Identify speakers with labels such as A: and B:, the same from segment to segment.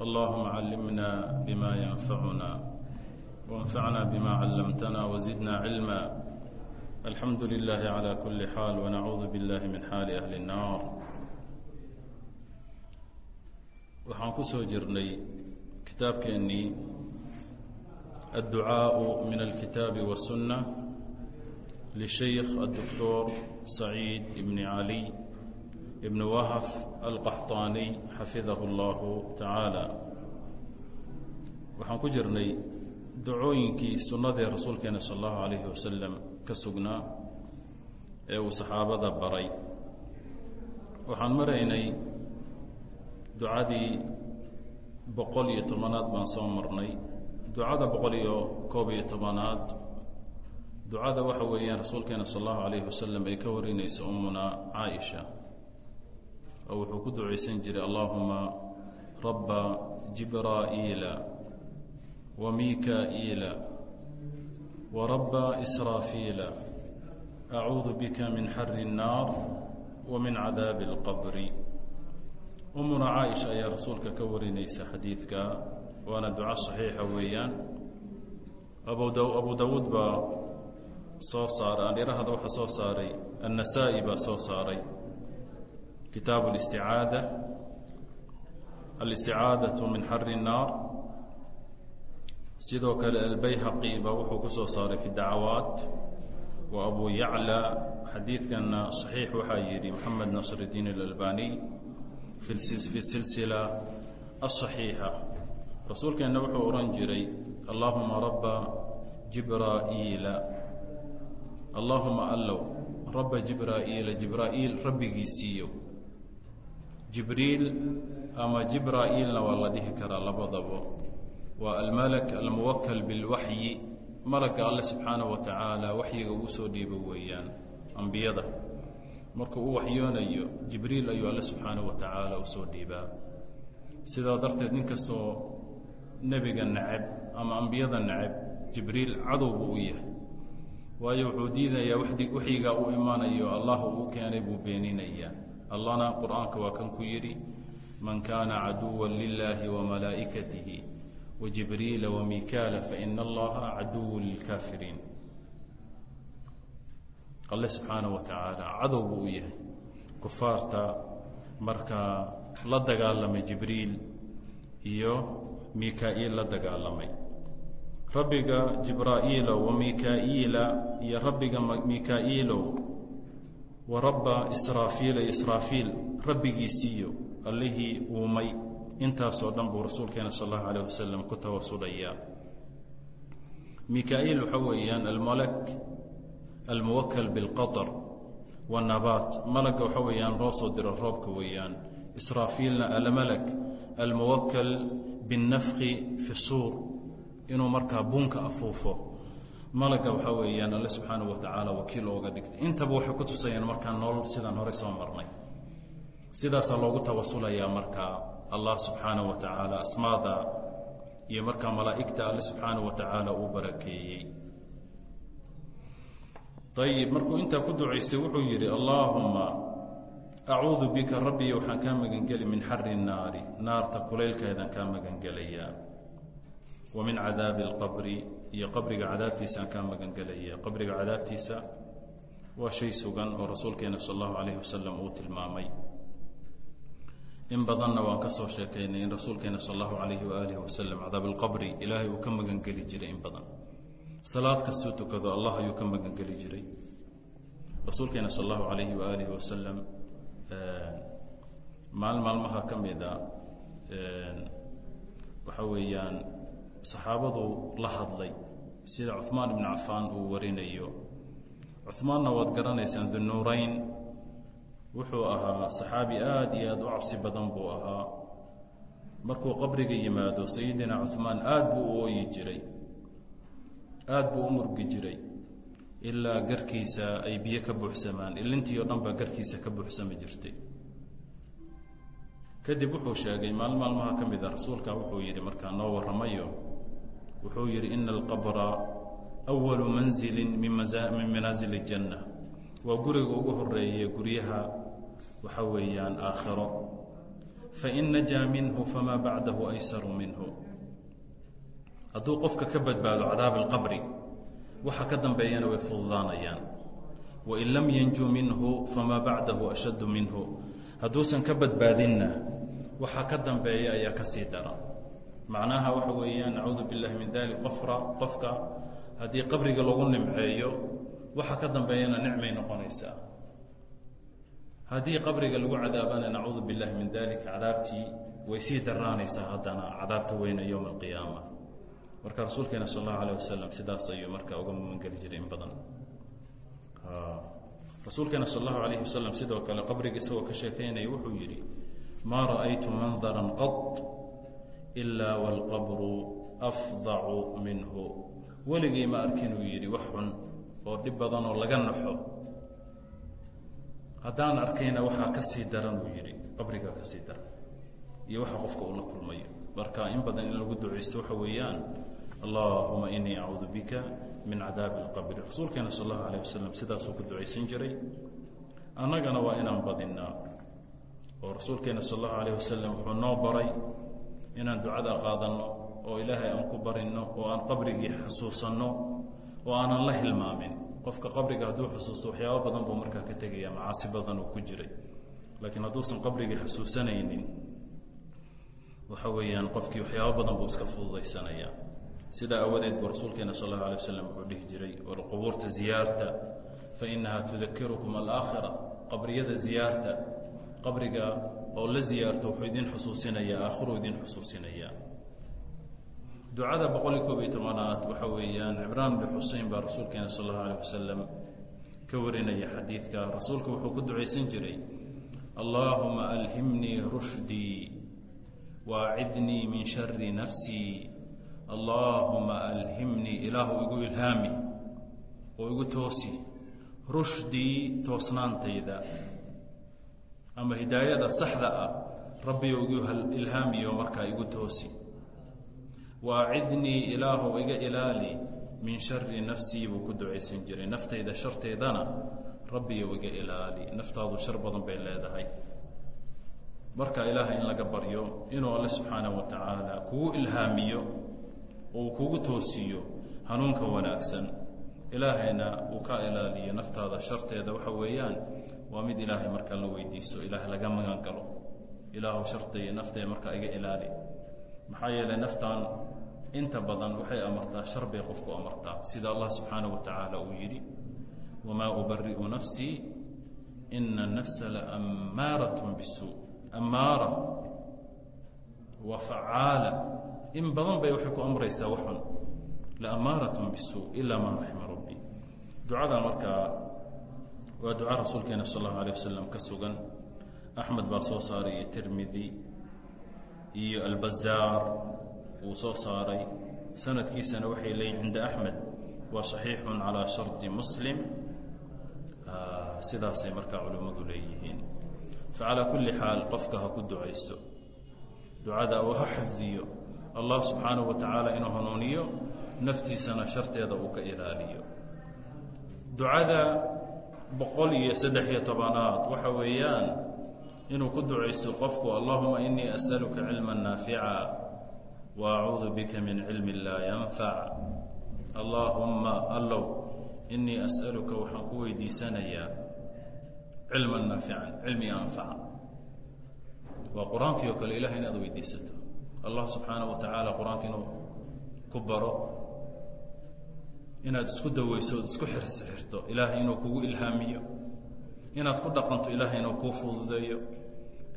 A: اللهم علمنا بما ينفعنا وانفعنا بما علمتنا وزدنا علما الحمد لله على كل حال ونعوذ بالله من حال أهل النار waxaan ku soo jirnay kitaabkeennii الducaaء min الkitaabi والsuنة لشhaykh الدكتور سacيid بن عalي ibn wahaf alqaxطaaniy xafidahu اllahu tacaala waxaan ku jirnay dacooyinkii sunnadii rasuulkeena sal allahu alayhi wasalam ka sugnaa ee uu saxaabada baray. Waxaan maraynay ducadii boqol iyo tobanaad baan soo marnay. Ducada boqol iyo koob iyo tobanaad ducada waxa weeyaan rasuulkeena sal allahu alayhi wasalam ay ka warinayso umuna caaisha oo wuxuu ku ducaysan jiray allahuma rabba jibraa'iila wa mika-iila wa rabba israafiila acuudu bika min xari الnaar wa min cadaabi اlqabri umuna caaisha ayaa rasuulka ka warinaysa xadiidka waana duco saxiixa weeyaan abu abu dawuud baa soo saaray andhirahada waxaa soo saaray annasaa'i baa soo saaray kitaabu الاsticaadة alisticaadaة min xari الnaar sidoo kale albayhaqi ba wuxuu ku soo saaray fi dacawaat wa abu yaclى xadiidkana صaxiix waxaa yihi moxamed nasr الdiin اlalbaniy fi silsila aلصaxiixa rasuulkeenna wuxuu ohan jiray allahuma raba jibraa'iila allahuma allow raba jibraa'iila jibraa'iil rabbigiisiiyo jibriil ama jibraa'iilna waa la dhihi karaa labadaba. Waa almalak almuwakal bilwaxyi malagga alle subxaanaه wa tacaala waxyiga uu soo dhiibo weeyaan ambiyada. Markuu u waxyoonayo jibriil ayuu alle subxaanaه wa tacaala u soo dhiibaa. Sidaa darteed nin kastoo nebiga neceb ama ambiyada neceb jibriil cadow buu u yahay. Waayo wuxuu diidayaa waxyigaa u imaanayo allah uu keenay buu beeninayaa allahna qur'aanka waa kan ku yidhi man kaana caduwa lilaahi wamalaa'ikatihi wajibriila wamikaala faina allaha caduwu lilkaafiriin. Alle subxaanaه wa tacaala cadow buu u yahay. Kufaarta markaa la dagaalamay jibriil iyo mika-iil la dagaalamay. Rabbiga jibraa'iilow wa mika-iila iyo rabbiga mika-iilow wa rabba israafiila israafiil rabbigiisiiyo allihii uumay intaasoo dhan buu rasuulkeena sal allahu alayh wasalam ku tawasulayaa mika-iil weeyaan almalak almuwakal bilqatar wanabaat malagga waxa weeyaan loo soo diro roobka weeyaan. Israafiilna almalak almuwakal binnafki fi suur inuu markaa bunka afuufo malagga waxaa weeyaan alle subxaana wa tacaala wakiil ooga dhigtay. Intaba waxay ku tusayaan markaa nolol sidaan horey soo marnay. Sidaasaa loogu tawasulayaa markaa allah subxaana wa tacaala asmaada iyo markaa malaa'igta alle subxaana wa tacaala uu barakeeyey. Ayib markuu intaa ku ducaystay wuxuu yidhi allaahumma acuudu bika rabbiyo waxaan kaa magangeli min xari naari naarta kulaylkeedaan kaa magangelayaa. Wa min cadaabi اlqabri iyo qabriga cadaabtiisaan kaa magangelaya qabriga cadaabtiisa waa shay sugan oo rasuulkeena sal allahu alayh wasalam uu tilmaamay. In badanna waan ka soo sheekaynay in rasuulkeena sal allahu alayhi waaalih wasalam cadaab alqabri ilaahay uu ka magangeli jiray in badan. Salaad kastuu tukado allah ayuu ka magangeli jiray. Rasuulkeena sal allahu alayhi waaalih wasalam maalin maalmaha ka mida waxa weeyaan saxaabadu la hadlay sida cuثmaan ibn cafaan uu warinayo. Cuثmaanna waad garanaysaan dunuurayn wuxuu ahaa saxaabi aada iyo aada u cabsi badan buu ahaa. Markuu qabriga yimaado sayidina cuhmaan aada buu u ooyi jiray. Aada buu u murgi jiray. Ilaa garkiisa ay biyo ka buuxsamaan. Ilintii oo dhan baa garkiisa ka buuxsami jirtay. Kadib wuxuu sheegay maalin maalmaha ka mid a rasuulka wuxuu yidhi markaa noo warramayo wuxuu yidhi ina alqabra awalu manzilin min manaazil اjanna waa guriga ugu horeeye guryaha waxa weeyaan aakhiro. Fain najaa minhu famaa bacdahu aysaru minhu. Hadduu qofka ka badbaado cadaab اlqabri waxa ka dambeeyana way fududaanayaan. Wain lam yanjuu minhu famaa bacdahu ashaddu minhu. Hadduusan ka badbaadinna waxaa ka dambeeya ayaa ka sii dara macnaha waxa weeyaan nacuudu biاllahi min dalik qofra qofka haddii qabriga lagu nimceeyo waxa ka dambeeyana nicmay noqonaysaa. Haddii qabriga lagu cadaabana nacuudu biاllahi min dalik cadaabtii way sii daraanaysaa haddana cadaabta weyne yowma alqiyaama marka rasuulkeena sal allahu alayh wasalam sidaas ayuu marka uga mamangeli jiray in badan. Rasuulkeena sal allahu alayh wasalam sidoo kale qabriga isagoo ka sheekeynaya wuxuu yidhi maa ra'aytu mandara qad ilaa wاlqabru afdacu minhu. Weligii ma arkin uu yidhi wax xun oo dhib badan oo laga naxo. Haddaan arkayna waxaa ka daran uu yidhi qabrigaa ka daran iyo waxa qofka uu la kulmayo. Marka in badan in lagu ducaysto waxa weeyaan allahuma inii acuudu bika min cadaabi اlqabri rasuulkeena sal allahu alayh wasalam sidaasuu ku ducaysan jiray annagana waa inaan badinaa. Oo rasuulkeena sal allahu alayh wasalam wuxuu noo baray inaan ducada qaadanno oo ilaahay aan ku barinno oo aan qabrigii xusuusanno oo aanan la hilmaamin. Qofka qabriga hadduu xusuusto waxyaabo badan buu markaa ka tegaya macaasi badan uu ku jiray. Laakiin hadduusan qabrigii xusuusanaynin waxa weeyaan qofkii waxyaabo badan buu iska fududaysanaya sidaa awadeed buu rasuulkeena sal allahu alay wasalam wuxuu dhihi jiray war ziyaarta fa inaha tudakirukum alaakhira. Qabriyada ziyaarta qabriga oo la ziyaarto wuxuu idin xusuusinayaa aakhiruu idin xusuusinayaa. Ducada boqol iyo koob iyo tobanaad waxa weeyaan cimraan bn xusein baa rasuulkeena sal allahu alayh wasalam ka warinaya xadiidka. Rasuulku wuxuu ku ducaysan jiray allaahuma alhimnii rushdii waacidnii min shari nafsii allaahuma alhimnii ilaahu igu ilhaami oo igu toosi rushdii toosnaantayda ama hidaayada saxda ah rabbiyo igu ilhaamiyo markaa igu toosi. Waacidnii ilaahu iga ilaali min shari nafsii buu ku ducaysan jiray. Naftayda sharteedana rabbiyo iga ilaali. Naftaadu shar badan bay leedahay. Marka ilaahay in laga baryo inuu alle subxaanaه wa tacaala kugu ilhaamiyo oo uu kugu toosiyo hanuunka wanaagsan ilaahayna uu ka ilaaliyo naftaada sharteeda. Waxa weeyaan waa mid ilaahay markaa la weydiiso ilaah laga magan galo ilaahu shartay naftay markaa iga ilaali maxaa yeelay naftan inta badan waxay amartaa shar bay qofku amartaa sida allah subxaanaه wa tacaala uu yidhi wamaa ubari'u nafsii ina الnafsa laammaaraة bالsuu ammaara waa facaala in badan bay waxay ku amraysaa waxun laammaaraة bالsuu ilaa maa raxima rabbi ducada markaa waa duca rasuulkeena sal اllahu alيه wasalam ka sugan axmed baa soo saaray iyo tirmidi iyo albazaar wuu soo saaray sanadkiisana waxay leeyihin cinda axmed waa صaxiixu calىa shardi muslim sidaasay markaa culimmadu leeyihiin facalaa kulli xaal qofka ha ku ducaysto ducada uu ha xifdiyo allah subxaanaه wa tacaala inuu hanuuniyo naftiisana sharteeda uu ka ilaaliyo ducada boqol iyo saddex iyo tobanaad. Waxa weeyaan inuu ku ducaysto qofku allahuma inii asأaluka cilma naafica wa acuudu bika min cilmi laa yanfac allaahumma allow inii as'aluka waxaan ku weydiisanayaa cilman naafican cilmi anfaca. Waa qur'aankii oo kale ilahay inaad weydiisato. Allah subxaanaه wa tacaala qur'aanka inuu ku baro inaad isku daweyso ood isku xirsixirto ilaahay inuu kugu ilhaamiyo. Inaad ku dhaqanto ilaahay inuu kuu fududeeyo.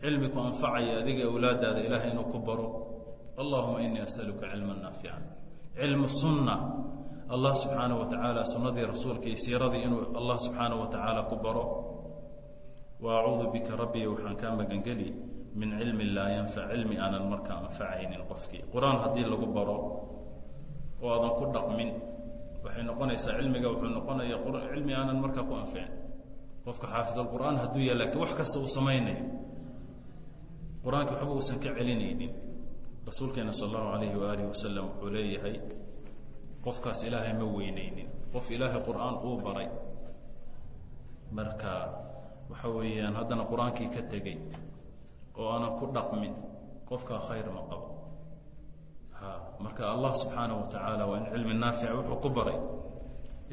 A: Cilmi ku anfacaya adiga awlaadaada ilaahay inuu ku baro. Allahuma inii as'aluka cilma naafica cilmu sunna. Allah subxaanaه wa tacaala sunnadii rasuulka iyo siiradii inuu allah subxaanaه wa tacaala ku baro. Wa acuudu bika rabbiya waxaan kaa magangeli min cilmi laa yanfac cilmi aanan markaa anfacaynin qofkii. Qur'aan haddii lagu baro oo aadan ku dhaqmin waxay noqonaysaa cilmiga wuxuu noqonaya cilmi aanan markaa ku anficin. Qofka xaafid alqur'aan hadduu yahay lakiin wax kasta uu samaynayo. Qur'aanki waxba uusan ka celinaynin. Rasuulkeena sal allahu alayhi waaalih wasalam wuxuu leeyahay qofkaas ilaahay ma weyneynin qof ilaahay qur'aan uu baray. Marka waxa weeyaan haddana qur'aankii ka tegey oo aanan ku dhaqmin qofkaa khayr ma qabo marka allah subxaanaه wa tacaala waa in cilmi naafica wuxuu ku baray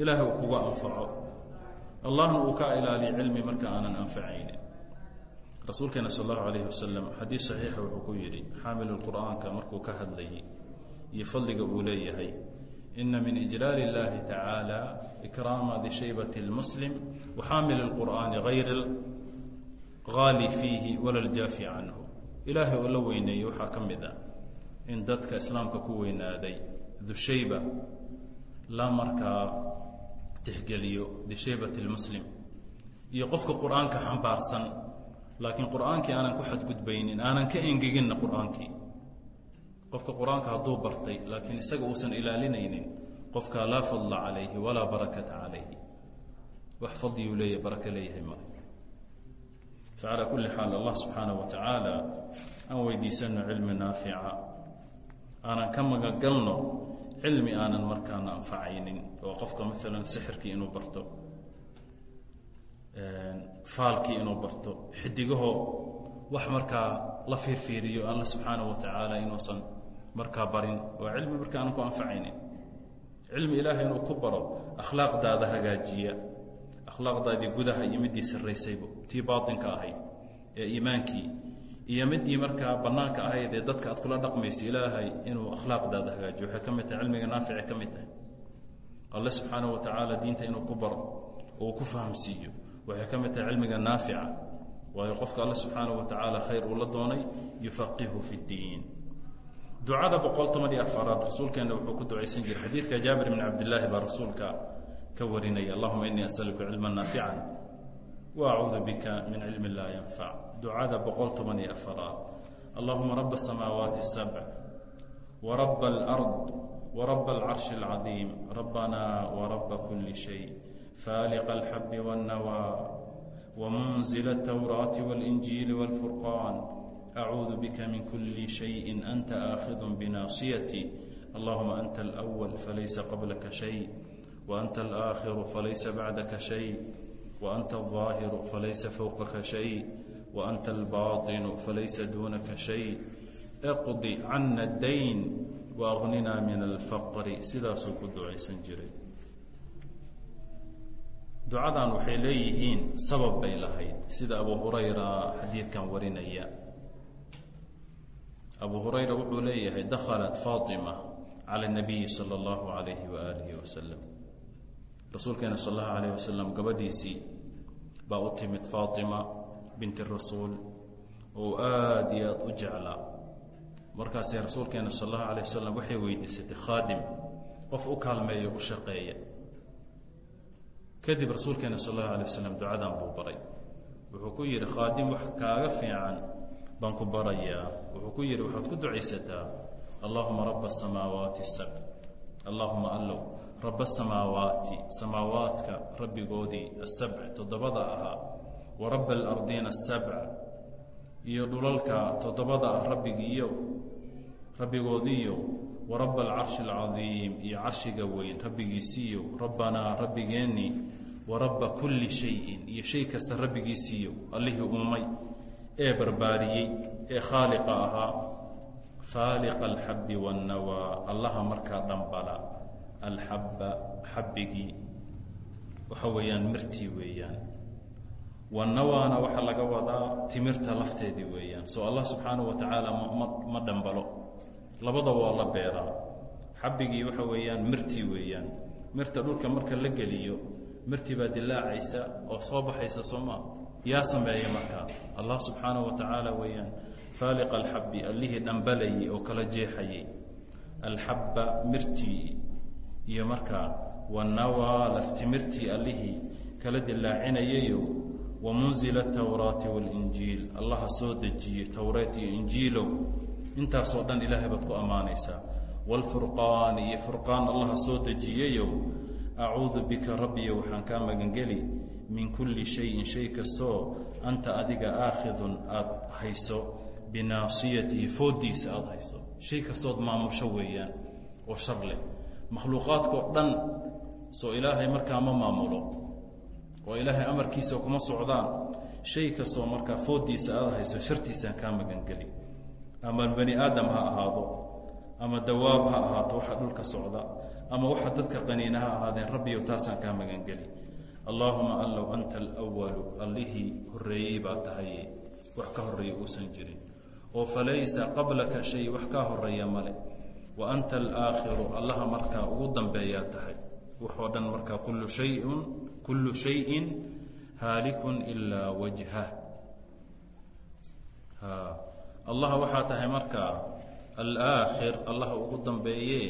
A: ilaahay uu kuga anfaco allahna uu ka ilaaliyo cilmi marka aanan anfacaynin rasuulkeena sal اllahu alayh wasalam xadiis saxiixa wuxuu ku yidhi xaamil qur'aanka markuu ka hadlayay iyo fadliga uu leeyahay ina min ijlaal اllahi tacaalى ikraama dishaybati اlmuslim waxaamil اlqur'aani gayr gaali fiihi wala ljaafi canhu ilaahay oo la weyneeyey waxaa ka mid ah in dadka islaamka ku weynaaday dushayba la markaa tixgeliyo bishaybat اlmuslim iyo qofka qur'aanka xambaarsan laakiin qur'aankii aanan ku xadgudbaynin aanan ka engeginna qur'aankii. Qofka qur'aanka hadduu bartay laakiin isaga uusan ilaalinaynin qofkaa laa fadla calayhi walaa barakata calayhi. Wax fadliyuu leeyahay baraka leeyahay male facalaa kulli xaal allah subxaanaه wa tacaala aan weydiisano cilmi naafica aanan ka magagalno cilmi aanan markaana anfacaynin oo qofka maalan sixirkii inuu barto faalkii inuu barto xidigahoo wax markaa la fiirfiiriyo alla subxaanaه wa inuusan markaa barin waa cilmi marka aanan ku anfacaynin. Cilmi ilaahay inuu ku baro akhlaaqdaada hagaajiya akhlaaqdaadii gudaha iyo midii sarraysayba tii baatinka ahayd ee iimaankii iyo midii markaa banaanka ahayd ee dadka aad kula dhaqmaysa ilaahay inuu akhlaaqdaada hagaajiyo waxay ka mid tahay cilmiga naafice ka mid tahay. Alle subxaana wa diinta inuu ku baro uu ku fahamsiiyo waxay ka mid tahay cilmiga naafica. Waayo qofka alle subxaana wa khayr uu la doonay yufaqihu fi ddiin ducada boqol toban iyo afaraad rasuulkeenna wuxuu ku ducaysan jiray xadiidka jaabir bn cabdilaahi baa rasuulka ka warinaya allahuma inii asaluka cilman naafican wa acuudu bika min cilmin laa yanfac ducada boqol toban iyo afaraad. Allahuma raba asamaawaati sabc waraba alard waraba alcarshi alcadiim rabbana waraba kuli shay faaliqa alxabi wannawaa wamunzila altawraati walinjiili walfurqaan acuudu bika min kuli shayi أنت aakhidu binaasiyati allahuma anta alawal falaysa qablaka shay waanta alaakhiru falaysa bacdaka shay waanta alظaahiru falaysa fowqaka shay وأنت الباطن فليس دونك شيء اقض عنا الدين وأغننا من الفقر sidaasuu ku ducaysan jiray ducadan waxay leeyihiin sabab bay lahayd sida abu hurayra xadiidkan warinaya abu hurayra wuxuu leeyahay dakhalat faatima cala الnabiyi salى اllahu alayhi waalihi wasalam rasuulkeena sal اllahu alayh wasalam gabadhiisii baa u timid faatima binti rasuul. Oo aada iyo aada u jeclaa. Markaasay rasuulkeena sal اllahu alayh wasalam waxay weydiisatay khaadim qof u kaalmeeyo u shaqeeya. Kadib rasuulkeena sal اllahu alay wasalam ducadan buu baray. Wuxuu ku yidhi khaadim wax kaaga fiican baan ku barayaa. Wuxuu ku yidhi waxaad ku ducaysataa allahuma raba asamaawaati sabc allahuma allow raba asamaawaati samaawaadka rabbigoodii asabc toddobada ahaa wa raba alardiina asabc iyo dhulalka toddobada ah rabbigiiyo rabbigoodiiyo wa raba alcarshi alcadiim iyo carshiga weyn rabbigiisiiyo rabbanaa rabbigeennii wa raba kulli shayin iyo shay kasta rabbigiisiiyo allihii uumay ee barbaariyey ee khaaliqa ahaa faaliqa alxabbi waannawaa allaha markaa dhambala alxabba xabbigii waxa weeyaan mirtii weeyaan wannawaana waxaa laga wadaa timirta lafteedii weeyaan. Soo allah subxaanahu wa tacaala ma ma dhambalo labada waa la beeraa. Xabbigii waxa weeyaan mirtii weeyaan. Mirta dhulka marka la geliyo mirtii baa dilaacaysa oo soo baxaysa sooma. Yaa sameeya markaa allah subxaanaه wa tacaala weeyaan faaliq alxabbi allihii dhambalayay oo kala jeexayay. Alxabba mirtii. Iyo markaa wanawaa laftimirtii allihii kala dilaacinayayo wamunzila atawraati walinjiil allaha soo dejiyey towreet iyo injiilow. Intaasoo dhan ilaahay baad ku ammaanaysaa. Waalfurqaani iyo furqaan allaha soo dejiyeyow. Acuudu bika rabbiyo waxaan kaa magangeli. Min kulli shayin shay kastoo anta adiga aakhidun aada hayso. Binaasiyatihi fooddiisa aada hayso. Shay kastood maamusho weeyaan. Oo shar leh makhluuqaadkao dhan soo ilaahay markaa ma maamulo oo ilaahay amarkiisa kuma socdaan. Shay kastoo markaa fooddiisa aada hayso shartiisaan kaa magangeli ama bani aadam ha ahaado ama dawaab ha ahaato waxa dhulka socda ama waxa dadka qaniina ha ahaadeen rabbiyow taasaan kaa magangeli allaahuma allow anta alwalu allihii horreeyey baa tahaye wax ka horreeya uusan jirin. Oo falaysa qablaka shay wax kaa horreeya male. Wa anta alaakhiru allaha markaa ugu dambeeyaa tahay. Wuxoo dhan markaa kullu shayun kullu shayin haalikun ilaa wajhah allah waxaa tahay markaa alaakhir allaha ugu dambeeye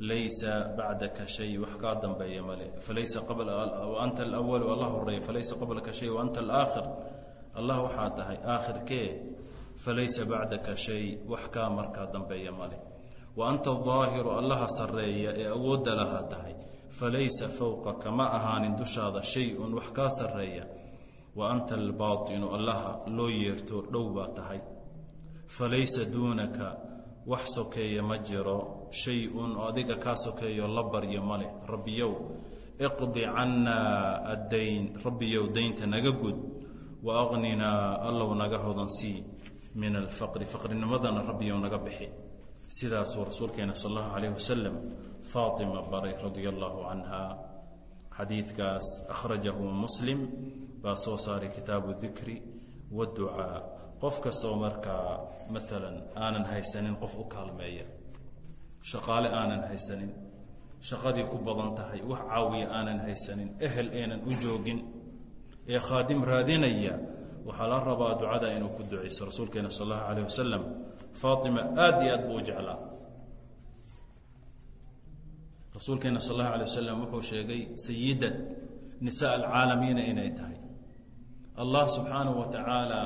A: laysa bacdaka shay wax kaa dambeeya male falaysa anta alwalu allah horreeya falaysa qablaka shay waanta alaakhir allah waxaa tahay aakhirkee falaysa bacdaka shay wax kaa markaa dambeeya male wa anta alظaahiru allaha sarreeya ee awoodda laha tahay falaysa fowqaka ma ahaanin dushaada shay-un wax kaa sarreeya. Wa anta albaatinu allaha loo yeerto dhow baa tahay. Falaysa duunaka wax sokeeya ma jiro shay-un oo adiga kaa sokeeyo la baryo ma leh. Rabbiyow iqdi cannaa addayn rabbiyow daynta naga gud. Wa aqninaa allow naga hodansii min alfaqri faqrinimadana rabbiyow naga bixi. Sidaasuu rasuulkeena sal allahu calayh wasalam faatima baray radia allahu canha xadiidkaas akhrajahu muslim. Baa soo saaray kitaabu dikri waducaa qof kastaoo markaa maalan aanan haysanin qof u kaalmeeya. Shaqaale aanan haysanin. Shaqadii ku badan tahay wax caawiya aanan haysanin. Ehel aynan u joogin. Ee khaadim raadinaya waxaa la rabaa ducada inuu ku ducayso rasuulkeena sal allahu alayh wasalam aada iyo aad buu jeclaa rasuulkeena sal allahu alay wasalam wuxuu sheegay sayida nisaa alcaalamiina inay tahay. Allah subxaanahu wa tacaala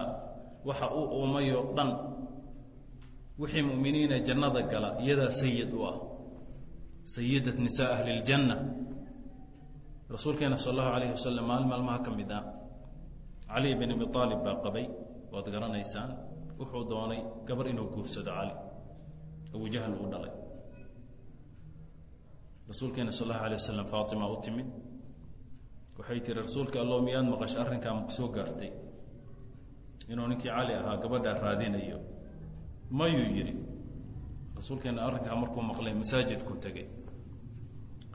A: waxa uu uumayoo dhan wixii mu'miniina jannada gala iyadaa sayid u ah. Sayidat nisaa ahli اljanna rasuulkeena sal allahu alayh wasalam maalin maalmaha ka mid ah cali bin abi aalib baa qabay waad garanaysaan wuxuu doonay gabar inuu guursado cali abujahl uu dhalay rasuulkeena sal allahu alay wasalam faatima u timid. Waxay tihi rasuulka allow miyaad maqashay? Arrinkaa ku soo gaartay. Inuu ninkii cali ahaa gabadhaa raadinayo. Mayuu yidhi rasuulkeena arrinkaa markuu maqlay masaajidkuu tegey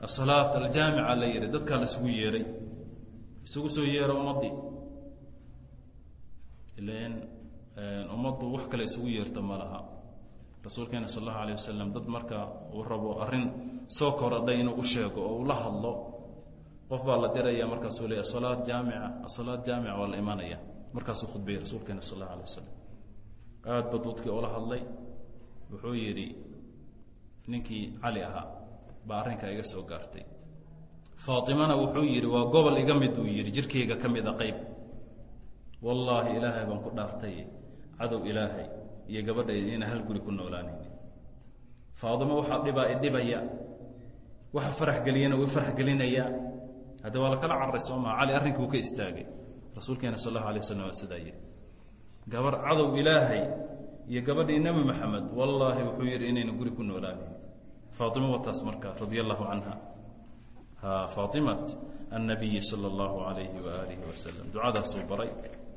A: asalaat aljaamica la yidhi dadkaa la yeeray. Isugu soo yeera ummaddii ilan ummaddu wax kale isugu yeerto ma laha. Rasuulkeena sal allahu alayh wasalam dad marka uu rabo arrin soo korodhay inuu u sheego oo uu la hadlo. Qof baa la diraya markaasuu leey asalaat jaamica asalaat jaamica waa la imanaya. Markaasuu khudbayey rasuulkeena sal allahu alay wasalam aad ba dadkii oola hadlay wuxuu yidhi ninkii cali ahaa baa arrinkaa iga soo gaartay. Faatimana wuxuu yidhi waa gobol iga mid uu yidhi jirkayga ka mida qayb. Wallaahi ilaahay baan ku dhaartay cadow ilaahay iyo gabadhayda inaan hal guri ku noolaanayni faadimo waxaa dhibaa idhibaya waxa farax geliyana uu farax gelinaya. Hadda waa lakala cararay soo cali arrinkii uu ka istaagay. Rasuulkeena sal allahu alay wasalam waa sidaa yidhi gabar cadow ilaahay iyo gabadhii nebi maxamed wallaahi wuxuu yidhi inayna guri ku noolaanayn faatima wataas marka radia allahu canha faatimat annabiyi sala allahu alayhi waaalihi wasalam ducadaasuu baray.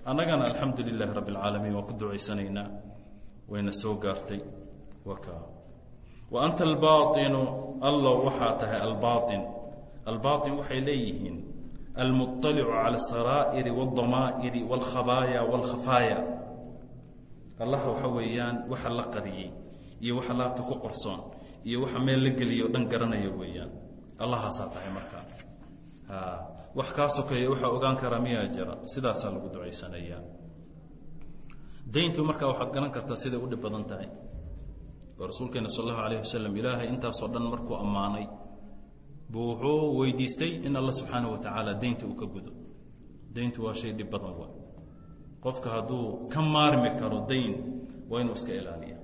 A: Annagana alxamdu lilahi rabbi اlcaalamiin waa ku ducaysanaynaa wayna soo gaartay. Waka wa anta albaainu allow waxaa tahay albaain albaain waxay leeyihiin almuطalicu cala asaraa'iri wاldamaa'iri wاlkhabaaya wاlkhafaaya allah waxa weeyaan waxa la qariyey iyo waxa laabta ku qorsoon iyo waxa meel la geliya o dhan garanaya weeyaan allahaasaa tahay markaa wax kaa sokeeya waxaa ogaan karaa miyaa jira sidaasaa lagu ducaysanayaa dayntu markaa waxaad garan kartaa siday u dhib badan tahay oo rasuulkeena sal allahu alayh wasalam ilaahay intaasoo dhan markuu ammaanay buu wuxuu weydiistay in alla subxaana wa tacaala deynta uu ka gudo. Deyntu waa shay dhib badan wa qofka hadduu ka maarmi karo dayn waa inuu iska ilaaliya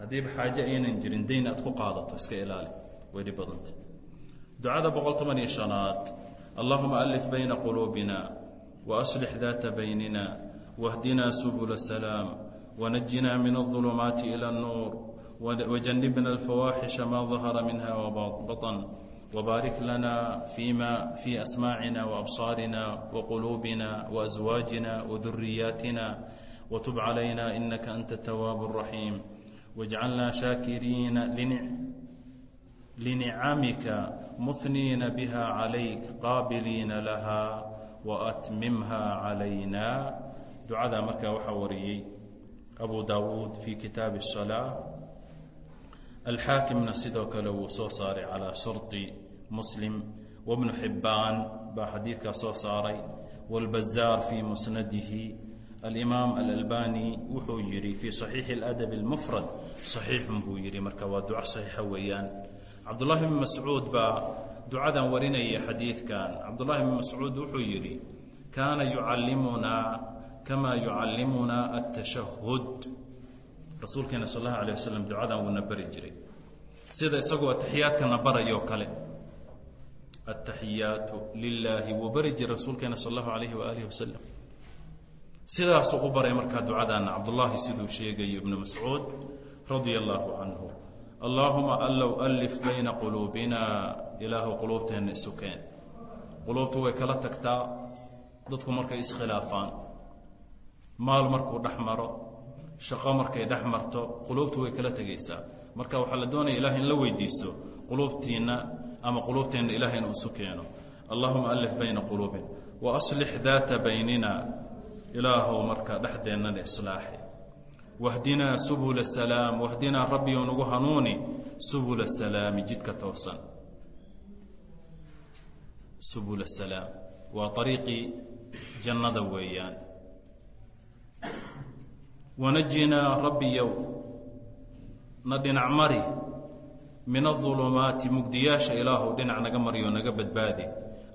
A: haddiiba xaaje aynan jirin dayn aad ku qaadato iska ilaali way dhib badanta ducada boqol toban iyo shanaad allahuma alif bayna quluubina waaslix daata baynina wahdinaa subula salaam wanajinaa min adulumaati ila annuur وجنبنا الفواحش ما ظهر منها وبطن وبارك لنا فيما في أسماعنا وأبصارنا وقلوبنا وأزواجنا وذرياتنا وتب علينا إنك أنت التواب الرحيم واجعلنا شاكرين لنعمك مثنين بها عليك قابلين لها وأتممها علينا دعاء مركا وحوريي أبو داود في كتاب الصلاة alxaakimna sidoo kale wuu soo saaray calىa sharطi muslim وبnu xibaan baa xadiidkaa soo saaray wاlbazaar fii musnadihi alimaam alalbani wuxuu yidhi fii صaxiixi اladab اlmufrad صaxiixun buu yidhi marka waa duco صaxiixa weeyaan cabdullahi bn mascuud baa ducadan warinaya xadiidkan cabdullahi bn mascuud wuxuu yidhi kaana yucallimunaa kama yucallimunaa atashahud rasuulkeena sal allahu alay wasalam ducadan wuuna bari jiray. Sida isagoo ataxiyaadkana barayoo kale. Ataxiyaatu lilaahi wuu bari jiray rasuulkeena sal allahu alayhi waaalih wasalam sidaasuu u baray markaa ducadaana cabdullaahi siduu sheegayo ibnu mascuud radia allaahu canhu allaahuma allow alif bayna quluubina ilaahu quluubteenna isu keen. Quluubtu way kala tagtaa dadku markay iskhilaafaan maal markuu dhex maro shaqo markay dhex marto quluubtu way kala tegaysaa marka waxaa la doonaya ilaah in la weydiisto quluubtiinna ama quluubteenna ilaah inuu isu keeno. Allahuma alif bayna quluubina wa aslix daata baynina. Ilaahow marka dhexdeennana islaaxi. Wahdinaa subula salaam wahdinaa rabbiyow nagu hanuuni subula salaami jidka toosan. Subula salaam. Waa ariiqii jannada weeyaan wanajinaa rabbiyow na dhinac mari min aulumaati mugdiyaasha ilaahu dhinac naga mariyo naga badbaadi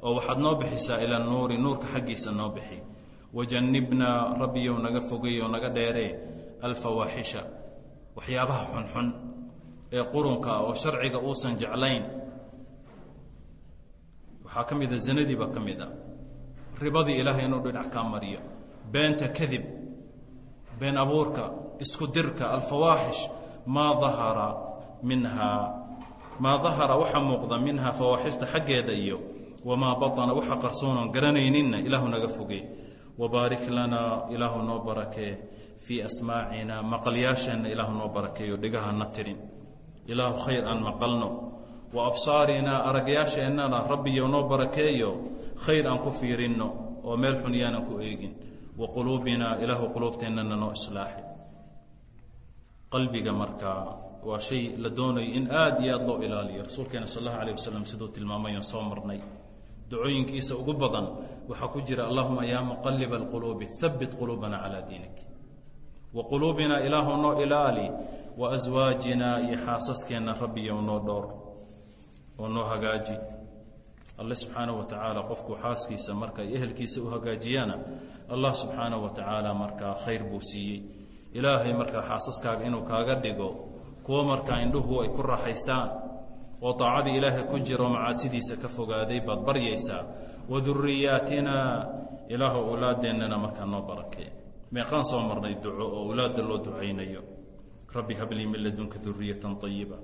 A: oo waxaad noo bixisaa ila nuuri nuurka xaggiisa noo bixi wajannibnaa rabbiyow naga fogey oo naga dheeree alfawaaxisha waxyaabaha xunxun ee qurunka oo sharciga uusan jeclayn waxaa ka mida zinadii baa ka mid a ribadii ilaahay inuu dhinac kaa mariyo beenta kadib been abuurka isku dirka alfawaaxish maa dahara minhaa maa dahara waxa muuqda minhaa fawaaxishta xaggeeda iyo wamaa baطana waxa qarsoonoon garanayninna ilaahu naga fogey wabaarik lanaa ilaahu noo barakee fii asmaacina maqalyaasheenna ilaahu noo barakeeyo dhegahana tirin. Ilaahu khayr aan maqalno. Wa absaarinaa aragyaasheennana rabbiyo noo barakeeyo khayr aan ku fiirinno oo meel xun yaanan ku eegin wa quluubinaa ilaahu quluubteennana noo islaaxi. Qalbiga markaa waa shay la doonayo in aad iyo aad loo ilaaliyo. Rasuulkeena sal allahu alayh wasalam siduu tilmaamay oon soo marnay. Ducooyinkiisa ugu badan waxaa ku jira allahuma yaa muqaliba alquluubi habit quluubana calaa diinik. Wa quluubinaa ilaahu noo ilaali. Wa aswaajinaa iyo xaasaskeenna rabbiyow noo dhoor oo noo hagaaji alle subxaana wa tacaala qofku xaaskiisa marka ehelkiisa u hagaajiyana allah subxaana wa tacaala markaa khayr buu siiyey. Ilaahay markaa xaasaskaaga inuu kaaga dhigo kuwo markaa indhuhu ay ku raaxaystaan oo daacadii ilaahay ku jiro macaasidiisa ka fogaaday baad baryaysaa wa duriyaatina ilaahu owlaadeennana markaa noo barakeey meeqaan soo marnay duco oo owlaadda loo ducaynayo. Rabbi hablii min ladunka duriyatan ayiba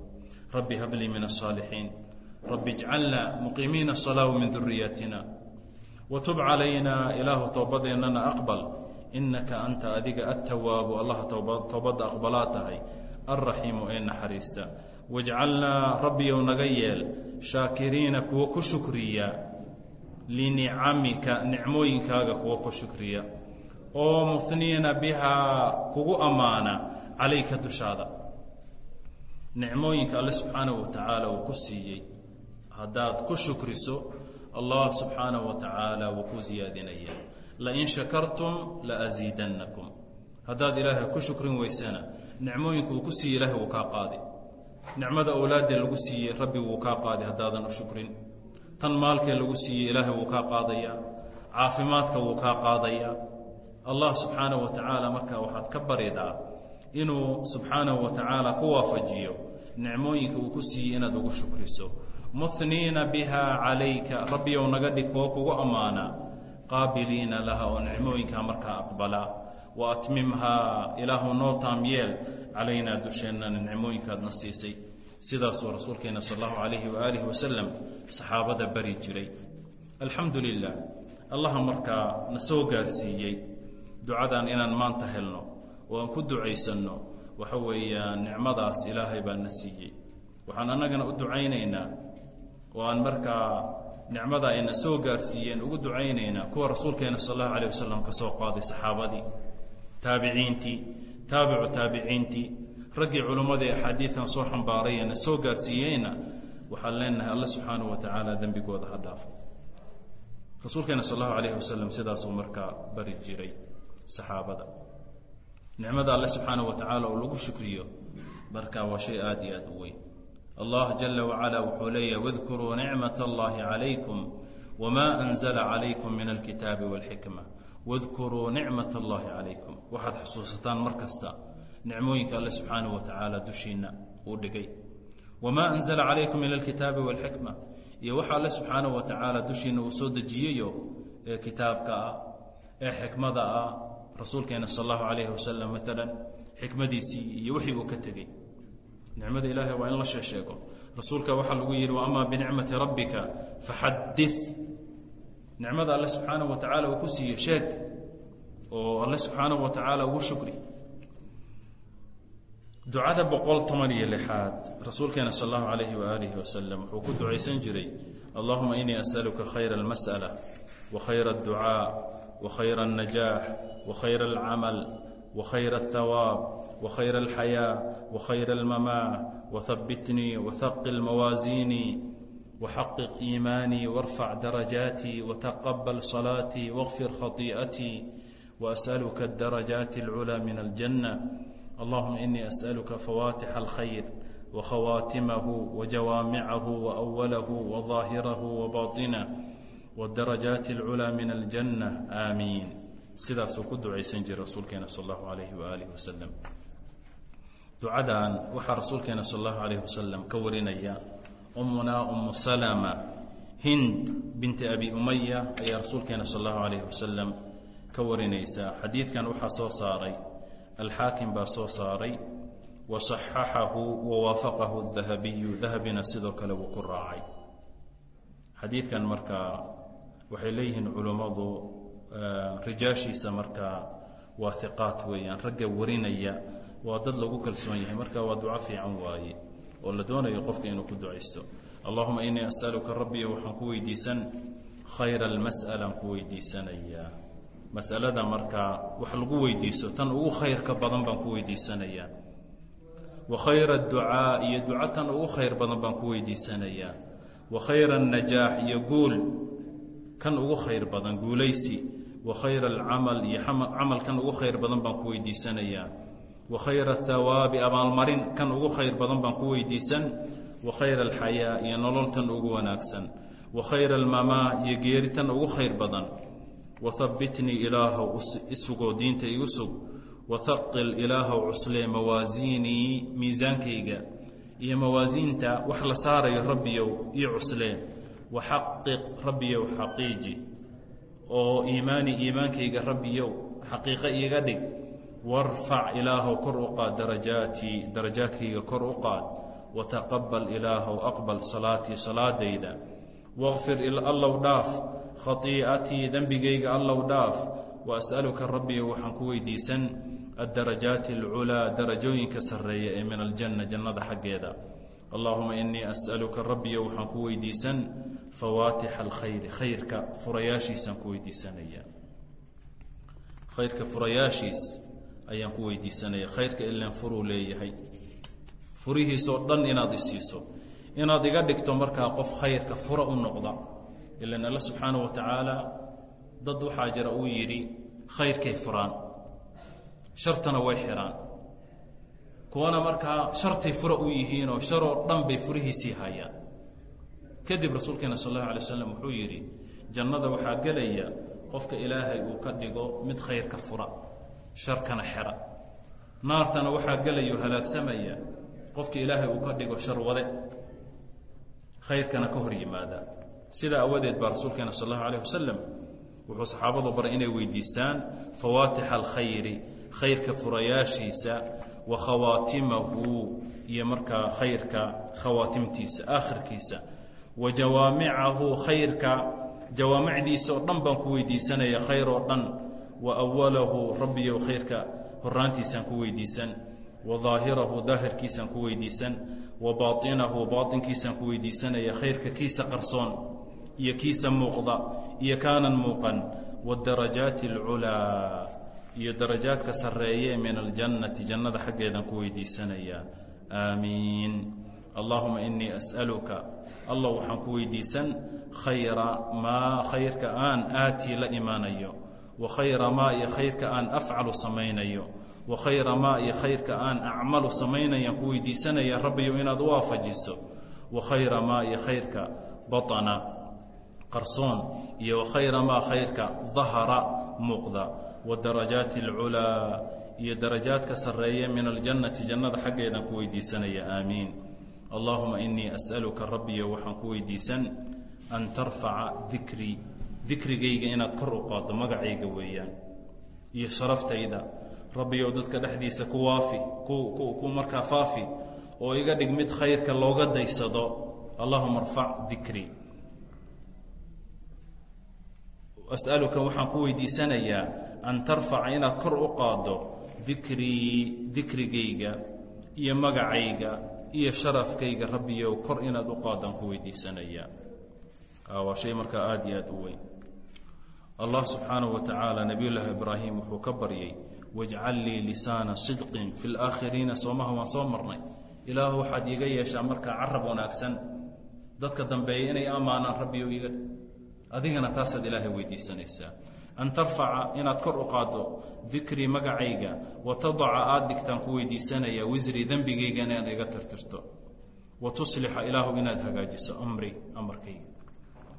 A: rabbi hablii min asaalixiin rabi ijcalna muqiimiina asalaa min duriyaatina watub calayna ilaahu towbadeennana aqbal. Inaka anta adiga atawaabu allaha towbadda aqbalaa tahay alraxiimu ee naxariista. Wajcalnaa rabbiyow naga yeel shaakiriina kuwa ku shukriya linicamika nicmooyinkaaga kuwa ku shukriya. Oo mufniina bihaa kugu ammaana calayka dushaada. Nicmooyinka alle subxaanahu wa tacaala uu ku siiyey haddaad ku shukriso allah subxaanahu wa tacaala wuu ku siyaadinaya lain shakartum laasiidannakum haddaad ilaahay ku shukrin weysana nicmooyinka uu ku siiyey ilahay wuu kaa qaadi. Nicmada awlaadee lagu siiyey rabbi wuu kaa qaadi haddaadan u shukrin. Tan maalkee lagu siiyey ilaahay wuu kaa qaadayaa caafimaadka wuu kaa qaadayaa allah subxaanahu wa tacaala markaa waxaad ka baridaa inuu subxaanahu wa tacaala ku waafajiyo nicmooyinka uu ku siiyey inaad ugu shukriso muhniina biha calayka rabbiyow naga dhig kuwo kugu ammaana. Qaabiliina laha oo nicmooyinkaa markaa aqbala. Wa atmimhaa ilaahu noo taam yeel calaynaa dusheennana nicmooyinkaadna siisay sidaasuu rasuulkeena sal allahu calayhi waaalihi wasalam saxaabada bari jiray. Alxamdu lilah allaha markaa na soo gaarsiiyey ducadan inaan maanta helno oo aan ku ducaysanno. Waxa weeyaan nicmadaas ilaahay baa na siiyey. Waxaan annagana u ducaynaynaa oo aan markaa nicmada ayna soo gaarsiiyeen ugu ducaynaynaa kuwa rasuulkeena sal allahu alayh wasalam ka soo qaaday saxaabadii taabiciintii taabicu taabiciintii raggii culimmadii axaadiidan soo xambaarayee na soo gaarsiiyeyna waxaan leenahay alla subxaanahu wa tacaala dembigooda ha dhaafo. Rasuulkeena sal allahu alayh wasalam sidaasuu markaa bari jiray saxaabada. Nicmada alle subxaanahu wa tacaala oo lagu shukriyo marka waa shay aada iyo aada u weyn allah jala wacala wuxuu leeyahay wadkuruu nicmat allahi calaykum wma anzla calaykum min alkitaabi walxikma wadkuruu nicmat allahi calaykum waxaad xusuusataan mar kasta nicmooyinka alle subxaanahu wa tacaala uu dhigay. Wamaa anzala calaykum min alkitaabi walxikma iyo waxa alle subxaanahu wa tacaala uu soo dejiyeyo ee kitaabka ah ee xikmada ah rasuulkeena sal allahu calayhi wasalam maalan xikmadiisii iyo wixii uu ka tegey nicmada ilaahay waa in la sheesheego. Rasuulka waxaa lagu yidhi waama binicmati rabbika faxadid nicmada alle subxaanahu wa tacaala uu ku siiye sheeg oo alle subxaanahu wa tacaala ugu shukri. Ducada boqol toban iyo lixaad rasuulkeena sal allahu alayhi waaalihi wasalam wuxuu ku ducaysan jiray allahuma inii asaluka khayra almas'ala wa khayra adducaa wa khayra alnajaax wa khayra alcamal وkhayr الثawاab وkhayr الxayاa وkhayr الmamاac وhabitnii وhqل mawاaزينيi وxaqiq iimaanيi وارfac daraجaatيi وتqبل صalاatيi واغfir khaطيئatيi وأsأlka الdaraجaaت الclى min الجنة. اllهma iنii أsأlka فawاatix الkhayr وkhawاatimah وjawaamicah وأwlah وظaahirah وbaطinah والdaraجaaت الclى min الجنة. آamiin sidaasuu ku ducaysan jiray rasuulkeena sal allahu alayhi waaalihi wasalam ducadan waxaa rasuulkeena sal allahu alayh wasalam ka warinaya ummunaa ummu salama hind binti abi umaya ayaa rasuulkeena sal allahu wasalam ka warinaysa. Xadiidkan waxaa soo saaray alxaakim baa soo saaray wa صaxaxahu wawaafaqahu dahabiyu dahabina sidoo kale wuu ku raacay. Xadiidkan markaa waxay leeyihiin culummadu rijaashiisa markaa waa hiqaat weeyaan ragga warinaya waa dad lagu kalsoon yahay marka waa duco fiican waaye oo la doonayo qofka inuu ku ducaysto. Allahuma inii asaluka rabbiyo waxaan ku weydiisan khayra almas'alaan ku weydiisanayaa. Mas'alada markaa wax lagu weydiisto tan ugu khayrka badan baan ku weydiisanayaa. Wa khayra adducaa iyo duco tan ugu khayr badan baan ku weydiisanayaa. Wa khayra annajaax iyo guul kan ugu khayr badan guulaysi wa khayra alcamal iyo camal kan ugu khayr badan baan ku weydiisanayaa. Wa khayra athawaabi abaalmarin kan ugu khayr badan baan ku weydiisan. Wa khayra alxayaa iyo nolol tan ugu wanaagsan. Wa khayra almamaa iyo geeri tan ugu khayr badan. Wahabbitnii ilaahow isugoo diinta igu sug. Wahaqil ilaahow cuslee mawaasiinii miisaankayga. Iyo mawaasiinta wax la saarayo rabbiyow io cuslee. Waxaqiq rabbiyow xaqiiji oo iimaani iimaankayga rabbiyow xaqiiqo iiga dhig warfac ilaahow kor u qaad darajaatii darajaadkayga kor u qaad wataqabal ilaahow aqbal salaatii salaadayda. Waqfir allow dhaaf khaii'atii dembigayga allow dhaaf wa as'aluka rabbiyo waxaan ku weydiisan addarajaati alculaa darajooyinka sarreeya ee min aljanna jannada xaggeeda. Allahuma inii as'aluka rabbiyo waxaan ku weydiisan fawaatixa alkhayri khayrka furayaashiisaan ku weydiisanaya. Khayrka furayaashiis ayaan ku weydiisanaya. Khayrka ilan furuu leeyahay. Furihiisoo dhan inaad isiiso. Inaad iga dhigto markaa qof khayrka fura u noqda ilan alla subxaanahu wa tacaala dad waxaa jira uu yidhi khayrkay furaan. Shartana way xidhaan kuwana markaa shartay fura u yihiinoo sharoo dhan bay furihiisii hayaan kadib rasuulkeena sal allahu alay slam wuxuu yidhi jannada waxaa gelaya qofka ilaahay uu ka dhigo mid khayrka fura sharkana xera. Naartana waxaa gelayo halaagsamaya qofka ilaahay uu ka dhigo sharwade khayrkana ka hor yimaada. Sidaa awadeed baa rasuulkeena sal allahu alayh wasalam wuxuu saxaabadu baray inay weydiistaan fawaatixa alkhayri khayrka furayaashiisa wa khawaatimahu iyo markaa khayrka khawaatimtiisa aakhirkiisa wa jawaamicahu khayrka jawaamicdiisa oo dhan baan ku weydiisanaya khayr oo dhan wa awalahu rabbiyow khayrka horaantiisaan ku weydiisan wa daahirahu daahirkiisaan ku weydiisan wa baatinahu baatinkiisaan ku weydiisanaya khayrka kiisa qarsoon iyo kiisa muuqda iyo kaanan muuqan waadarajaati alculaa iyo darajaadka sarreeye min aljannati jannada xaggeedaan ku weydiisanaya. Aamiin allahuma inii as'aluka allah waxaan ku weydiisan khayra maa khayrka aan aatii la imaanayo wa khayra maa iyo khayrka aan afcalu samaynayo wa khayra maa iyo khayrka aan acmalu samaynayaan ku weydiisanaya rabbiyo inaad waafajiso wa khayra maa iyo khayrka baطana qarsoon iyo wa khayra maa khayrka dahara muuqda wadarajaati alculaa iyo darajaadka sarreeye min aljannati jannada xaggeedaan ku weydiisanaya aamiin allahuma inii as'aluka rabbiyo waxaan ku weydiisan an tarfaca dikrii dikrigayga inaad kor u qaaddo magacayga weeyaan iyo sharaftayda. Rabbiyow dadka dhexdiisa ku waafi ku markaa faafi oo iga dhig mid khayrka looga daysado. Allahuma arfac dikrii as'aluka waxaan ku weydiisanayaa an tarfaca inaad kor u qaaddo dikrii dikrigayga iyo magacayga iyo sharafkayga rabbiyow kor inaad u qaadaan ku weydiisanayaa waa shay markaa aada iyo aada u weyn. Allah subxaanahu wa tacaala nebiy llaahi ibraahim wuxuu ka baryey wajcal lii lisaana sidqin fi laakhiriina soomaha waan soo marnay. Ilaahu waxaad iiga yeeshaa markaa carab wanaagsan. Dadka dambeeya inay ammaanaan rabbiyo iga adigana taasaad ilaahay weydiisanaysaa an tarfaca inaad kor u qaaddo dikrii magacayga wa tadaca aada dhigtaan ku weydiisanaya wisrii dembigayga inaad iga tirtirto. Wa tuslixa ilaahu inaad hagaajiso amri amarkayga.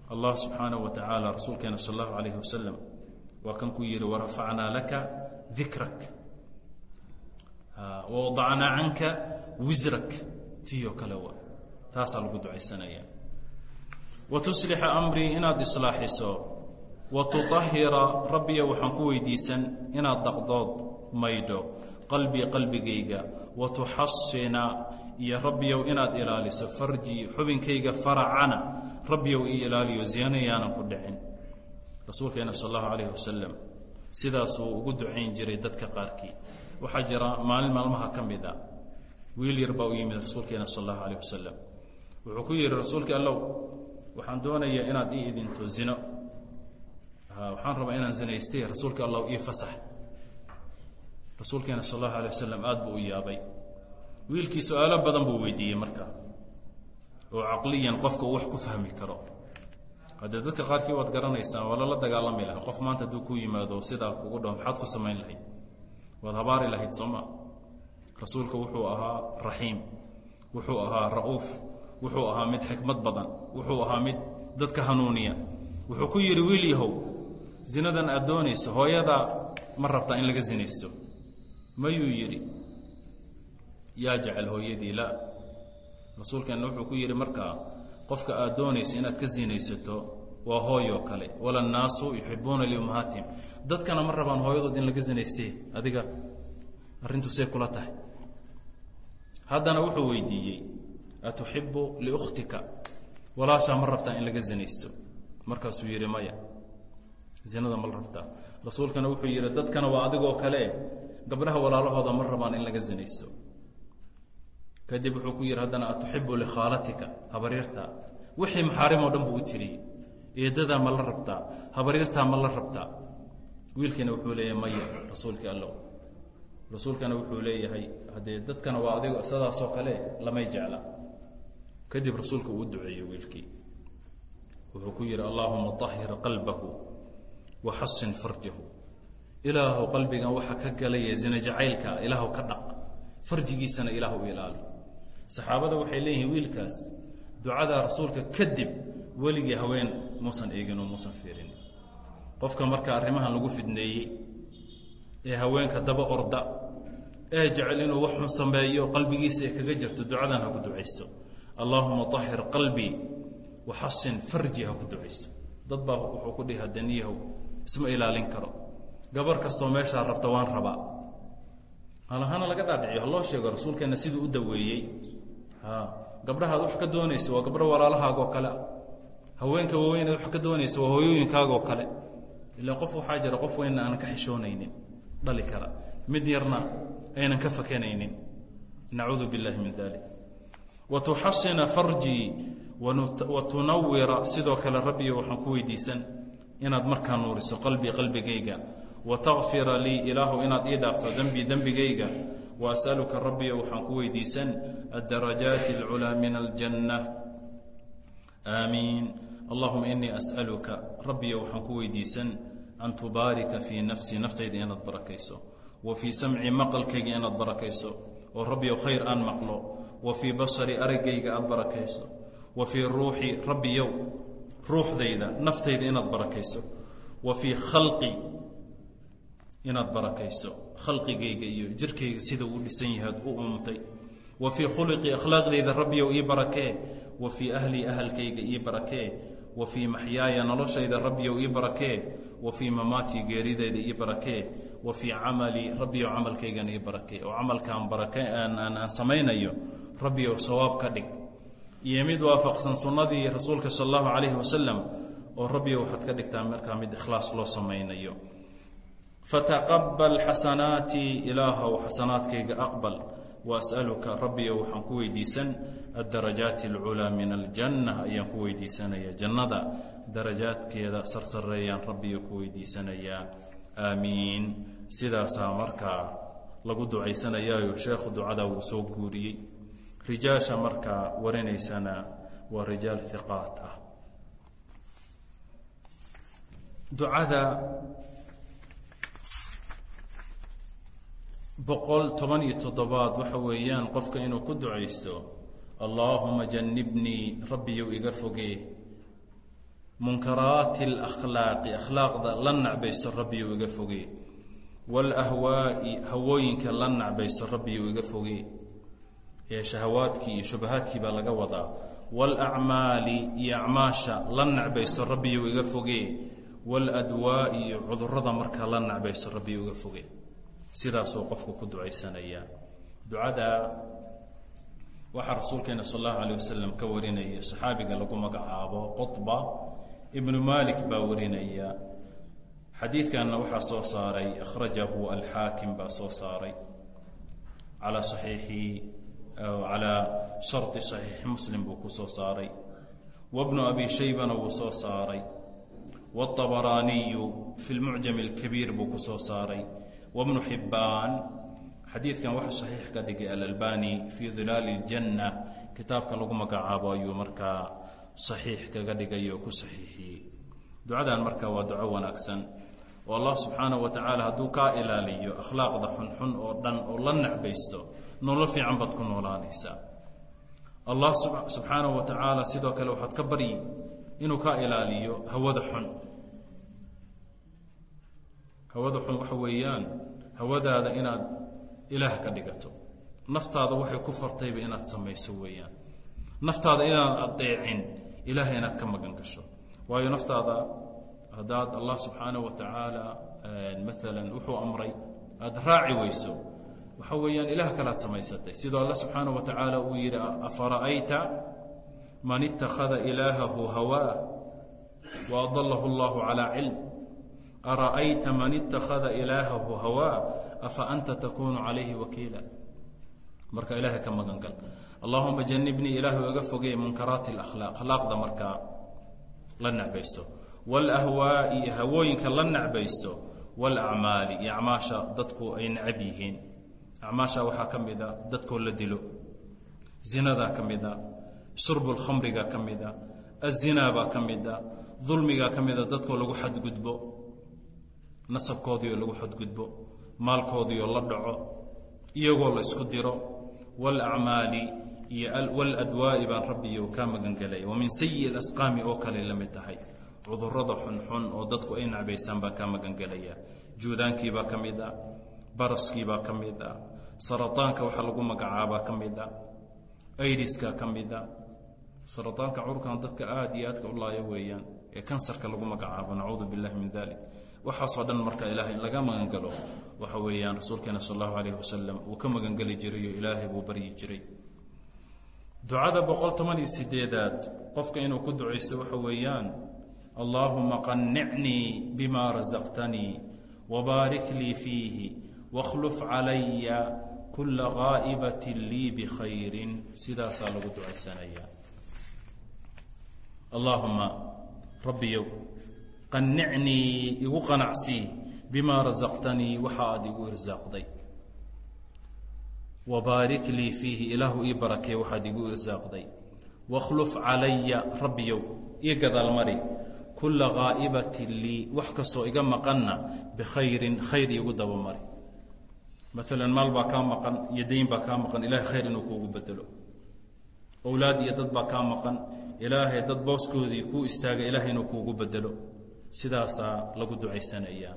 A: Allah subxaanahu wa rasuulkeena sal allahu calayhi wasalam waa kan ku yidhi warafacnaa laka dikrak. Wawadacnaa canka wisrak. Tiyo kale taasaa lagu ducaysanaya. Wa tuslixa amrii inaad islaaxiso wa tuطahira rabbiya waxaan ku weydiisan inaad daqdood maydho qalbii qalbigayga. Wa tuxasina iyo rabbiyow inaad ilaaliso farjii xubinkayga faracana. Rabbiyow ii ilaaliyo ziyano yaanan ku dhicin. Rasuulkeena sal allahu calayhi wasalam sidaasuu ugu ducayn jiray dadka qaarkii. Waxaa jira maalin maalmaha ka mid a wiil yar baa u yimid rasuulkeena sal allahu calayh wasalam wuxuu ku yidhi rasuulka allow waxaan doonayaa inaad ii idinto zino waxaan rabaa inaan zinaystay rasuulka allah ii fasax. Rasuulkeena sal allahu alay wasalam aada buu u yaabay. Wiilkii su'aalo badan buu weydiiyey marka oo caqliyan qofka uu wax ku fahmi karo. Haddee dadka qaarkii waad garanaysaan waa lala dagaalami lahay qof maanta hadduu ku yimaado sidaa kugu dhaho maxaad ku samayn lahayd? Waad habaari lahayd sooma rasuulka wuxuu ahaa raxiim wuxuu ahaa ra'uuf wuxuu ahaa mid xikmad badan wuxuu ahaa mid dadka hanuuniya. Wuxuu ku yidhi wiil yahow zinadan aad doonayso hooyadaa ma rabtaa in laga zinaysto. Mayuu yidhi yaa jecel hooyadii la rasuulkeenna wuxuu ku yidhi markaa qofka aad doonayso inaad ka zinaysato waa hooyoo kale. Wala yuxibuuna liummahaatihim dadkana ma rabaan hooyadood in laga zinaystee. Adiga arrintu see kula tahay. Haddana wuxuu weydiiyey atuxibu liukhtika? Walaashaa ma rabtaa in laga zinaysto. Markaasuu yidhi maya zinada ma rabtaa rasuulkana wuxuu yidhi dadkana waa adigoo kale. Gabdhaha walaalahooda ma rabaan in laga zinaysto kadib wuxuu ku yidhi haddana atuxibu likhaalatika habaryartaa wixii maxaarim oo dhan buu u tiriyey eedadaa ma la rabtaa habaryartaa ma la rabtaa wiilkiina wuxuu leeyahay maya rasuulkii allow. Rasuulkana wuxuu leeyahay haddee dadkana waa adigo sidaasoo kale lamay jecla. Kadib rasuulka uu duceeyey wiilkii. Wuxuu ku yidhi allaahuma طahir qalbahu waxasin farjahu ilaahu qalbigan waxa ka galaya zina jacaylka ilaahu ka dhaq. Farjigiisana ilaahu u ilaali. Saxaabada waxay leeyihiin wiilkaas ducadaa rasuulka kadib weligii haween muusan eegin oo muusan fiirin qofka marka arrimahan lagu fidneeyey ee haweenka daba orda ee jecel inuu wax xun sameeyo qalbigiisa ay kaga jirto ducadan ha ku ducaysto allaahuma طahir qalbii waxasin farji ha ku ducaysto dad baa wuxuu ku dhihi hadaniyahow isma ilaalin karo. Gabar kastoo meeshaa rabta waan rabaa. Hana laga dhaadhiciyo haloo sheego rasuulkeena siduu u daweeyey. Gabdhahaad wax ka doonaysa waa gabdho walaalahaagoo kale. Haweenka waaweynaad wax ka doonaysa waa hooyooyinkaagoo kale. Ila qof waxaa jira qof weynna aanan ka xishoonaynin. Dhali kara. Mid yarna aynan ka fakanaynin nacuudu biاllahi min dalik watuxasina farjii watunawira sidoo kale rabbiyo waxaan ku weydiisan inaad markaa nuuriso qalbii qalbigayga. Watakfira lii ilaahu inaad ii dhaafto dembi dembigayga. Waas'aluka rabbiyo waxaan ku weydiisan addarajaati اlculaa min aljanna aamiin. Allahuma inii as'aluka rabbiyo waxaan ku weydiisan an tubaarika fii nafsii naftayda inaad barakayso. Wa fii samci maqalkayga inaad barakayso. Oo rabbiyo khayr aan maqlo. Wa fii basari araggayga aad barakayso. Wa fii ruuxi rabbiyow ruuxdayda naftayda inaad barakayso. Wa fii khalqi inaad barakayso. Khalqigayga iyo jirkayga sida uu dhisan yahaad u uumtay wa fii khuluqi akhlaaqdayda rabbiyow ii barakee. Wa fii ahlii ahalkayga ii barakee. Wa fii maxyaaya noloshayda rabbiyow ii barakee. Wa fii mamaatii geeridayda ii barakee. Wa fii camalii rabbiyow camalkaygana ii barakee. Oo camalkaan barake aan samaynayo rabbiyow sawaab ka dhig iyo mid waafaqsan sunnadii rasuulka sal allahu calayhi wasalam oo rabbiyo waxaad ka dhigtaa markaa mid ikhlaas loo samaynayo. Fataqabal xasanaatii ilaahow xasanaadkayga aqbal. Waas'aluka rabbiyo waxaan ku weydiisan addarajaati alculaa min aljanna ayaan ku weydiisanayaa jannada. Darajaadkeeda sarsareeyaan rabbiyo ku weydiisanayaa aamiin. Sidaasaa markaa lagu ducaysanayaayo sheekhu ducadaa wuu soo guuriyey rijaasha markaa warinaysana waa rijaal hiqaat ah. Ducada boqol toban iyo toddobaad waxa weeyaan qofka inuu ku ducaysto allaahuma jannibnii rabbiyow iga fogee munkaraati alakhlaaqi akhlaaqda la nacbaysto rabbiyow iga fogee waalahwaa'i hawooyinka la nacbaysto rabbiyow iga fogee ee shahawaadkii iyo shubahaadkii baa laga wadaa. Waalacmaali iyo acmaasha la nacbaysto rabbiyow iga fogee waaladwaa'i iyo cudurrada markaa la nacbaysto rabbiyow iga fogee sidaasuu qofku ku ducaysanayaa ducada waxaa rasuulkeena sal allahu alayh wasalam ka warinaya saxaabiga lagu magacaabo qutba ibnu malik baa warinaya. Xadiidkanna waxaa soo saaray akhrajahu alxaakim baa soo saaray. Calaa saxiixi calaa sharطi saxiixi muslim buu ku soo saaray wabnu abi shaybana wuu soo saaray wاطabaraaniyu fi lmucjam اlkabiir buu ku soo saaray wbnu xibbaan xadiidkan waxa saxiix ka dhigay alalbani fii dilaali اljanna kitaabka lagu magacaabo ayuu markaa saxiix kaga dhigay oo ku saxiixiyey ducadan marka waa duco wanaagsan oo allah subxaanaه wa tacaala hadduu kaa ilaaliyo akhlaaqda xunxun oo dhan oo la necbaysto nolol fiican baad ku noolaanaysaa. Allah subxaanaه wa tacaala sidoo kale waxaad ka baryi inuu kaa ilaaliyo hawada xun. Hawada xun waxa weeyaan hawadaada inaad ilaah ka dhigato. Naftaada waxay ku fartayba inaad samayso weeyaan. Naftaada inaad adeecin ilaahay inaad ka magan gasho. Waayo naftaada haddaad allah subxaanaه wa tacaala maalan wuxuu amray aada raaci weyso waxa weeyaan ilaah kalaad samaysatay. Sidoo alle subxaana wa tacaala uu yidhi afara'ayta man ittakhada ilaahahu hawaa wa adalahu allahu calaa cilm. Ara'ayta man ittakhada ilaahahu hawaa afa anta takuunu calayhi wakiila. Marka ilaaha ka magangal. Allahuma janibnii ilaahu iga fogey munkaraati alakhlaaq akhlaaqda markaa la nacbayso walahwaa'i hawooyinka la nacbayso walacmaali iyo acmaasha dadku ay nacab yihiin acmaasha waxaa ka mida dadkoo la dilo. Zinadaa ka mida shurbu lkhamrigaa ka mida azinaa ka mida dulmigaa ka mida dadkoo lagu xadgudbo nasabkoodiioo lagu xadgudbo maalkoodiioo la dhaco iyagoo la isku diro wاlacmaali iyo wاladwaa'i baan rabbiyo kaa magan gelaya wa min sayi asqaami oo kale la mid tahay. Cudurrada xunxun oo dadku ay nacbaysaan baan kaa magangelayaa juudaankiibaa ka mid ah baraskiibaa ka mid ah sarataanka waxaa lagu magacaabaa ka mid ah. Aidiska ka mid ah. Sarataanka cudurkan dadka aada iyo aadka u laayo weeyaan ee kansarka lagu magacaabo nacuudu billahi min dalik waxaasoo dhan marka ilaahay in laga magangalo waxa weeyaan rasuulkeena sal allahu alayh wasalam uu ka magangeli jiray oo ilaahay buu baryi jiray. Ducada boqol toban iyo sideedaad qofka inuu ku ducaysto waxa weeyaan allaahuma qanicnii bima rasaqtanii wabaarik lii fiihi wakhluf calaya kula gaa'ibatin lii bikhayrin sidaasaa lagu ducaysanayaa allaahuma rabbiyow qanicnii igu qanacsii bimaa rasaqtanii waxa aada igu irsaaqday. Wabaarik lii fiihi ilaahu ii barakee waxaad igu irsaaqday. Wakhluf calaya rabbiyow ii gadaalmari kula gaa'ibatin lii wax kastoo iga maqanna bikhayrin khayr iigu dabamari maalan maal baa kaa maqan iyo dayn baa kaa maqan. Ilahay khayr inuu kuugu bedelo. Owlaad iyo dad baa kaa maqan. Ilaahay dad booskoodii kuu istaaga ilaahay inuu kuugu bedelo. Sidaasaa lagu ducaysanayaa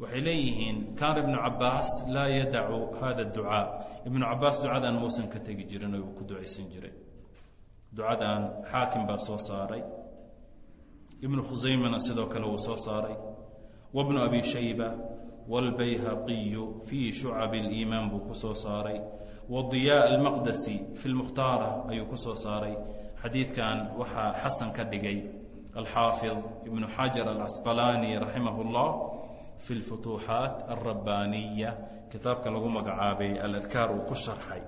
A: waxay leeyihiin kaana ibnu cabaas laa yadacu hada ducaa. Ibnu cabaas ducadan muusan ka tegi jirin oo uu ku ducaysan jiray. Ducadan xaakim baa soo saaray. Ibnu khusaymana sidoo kale wuu soo saaray. Wabnu abi shayba wاlbayhaqiyu fii shucab اliimaan buu ku soo saaray wadiyaa almaqdasi fi lmukhtaara ayuu ku soo saaray xadiidkan waxaa xasan ka dhigay alxaafid ibnu xajar alcasqalaani raximah اllah fi lfutuuxaat alrabbaaniya kitaabka lagu magacaabay aladkaar uu ku sharxay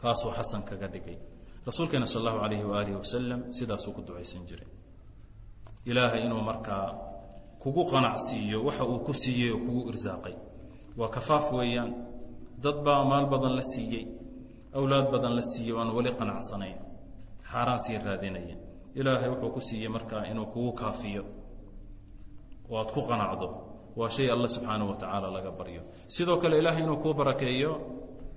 A: kaasuu xasan kaga dhigay rasuulkeena sal allahu alayhi waaalih wasalam sidaasuu ku ducaysan jiray ilaahay inuu markaa kugu qanacsiiyo waxa uu ku siiyey oo kugu irsaaqay. Waa kafaaf weeyaan. Dad baa maal badan la siiyey awlaad badan la siiyey o aan weli qanacsanayn. Xaaraan sii raadinaya ilaahay wuxuu ku siiyey markaa inuu kugu kaafiyo. Oo aad ku qanacdo. Waa shay alle subxaanahu wa tacaala laga baryo. Sidoo kale ilaahay inuu kuu barakeeyo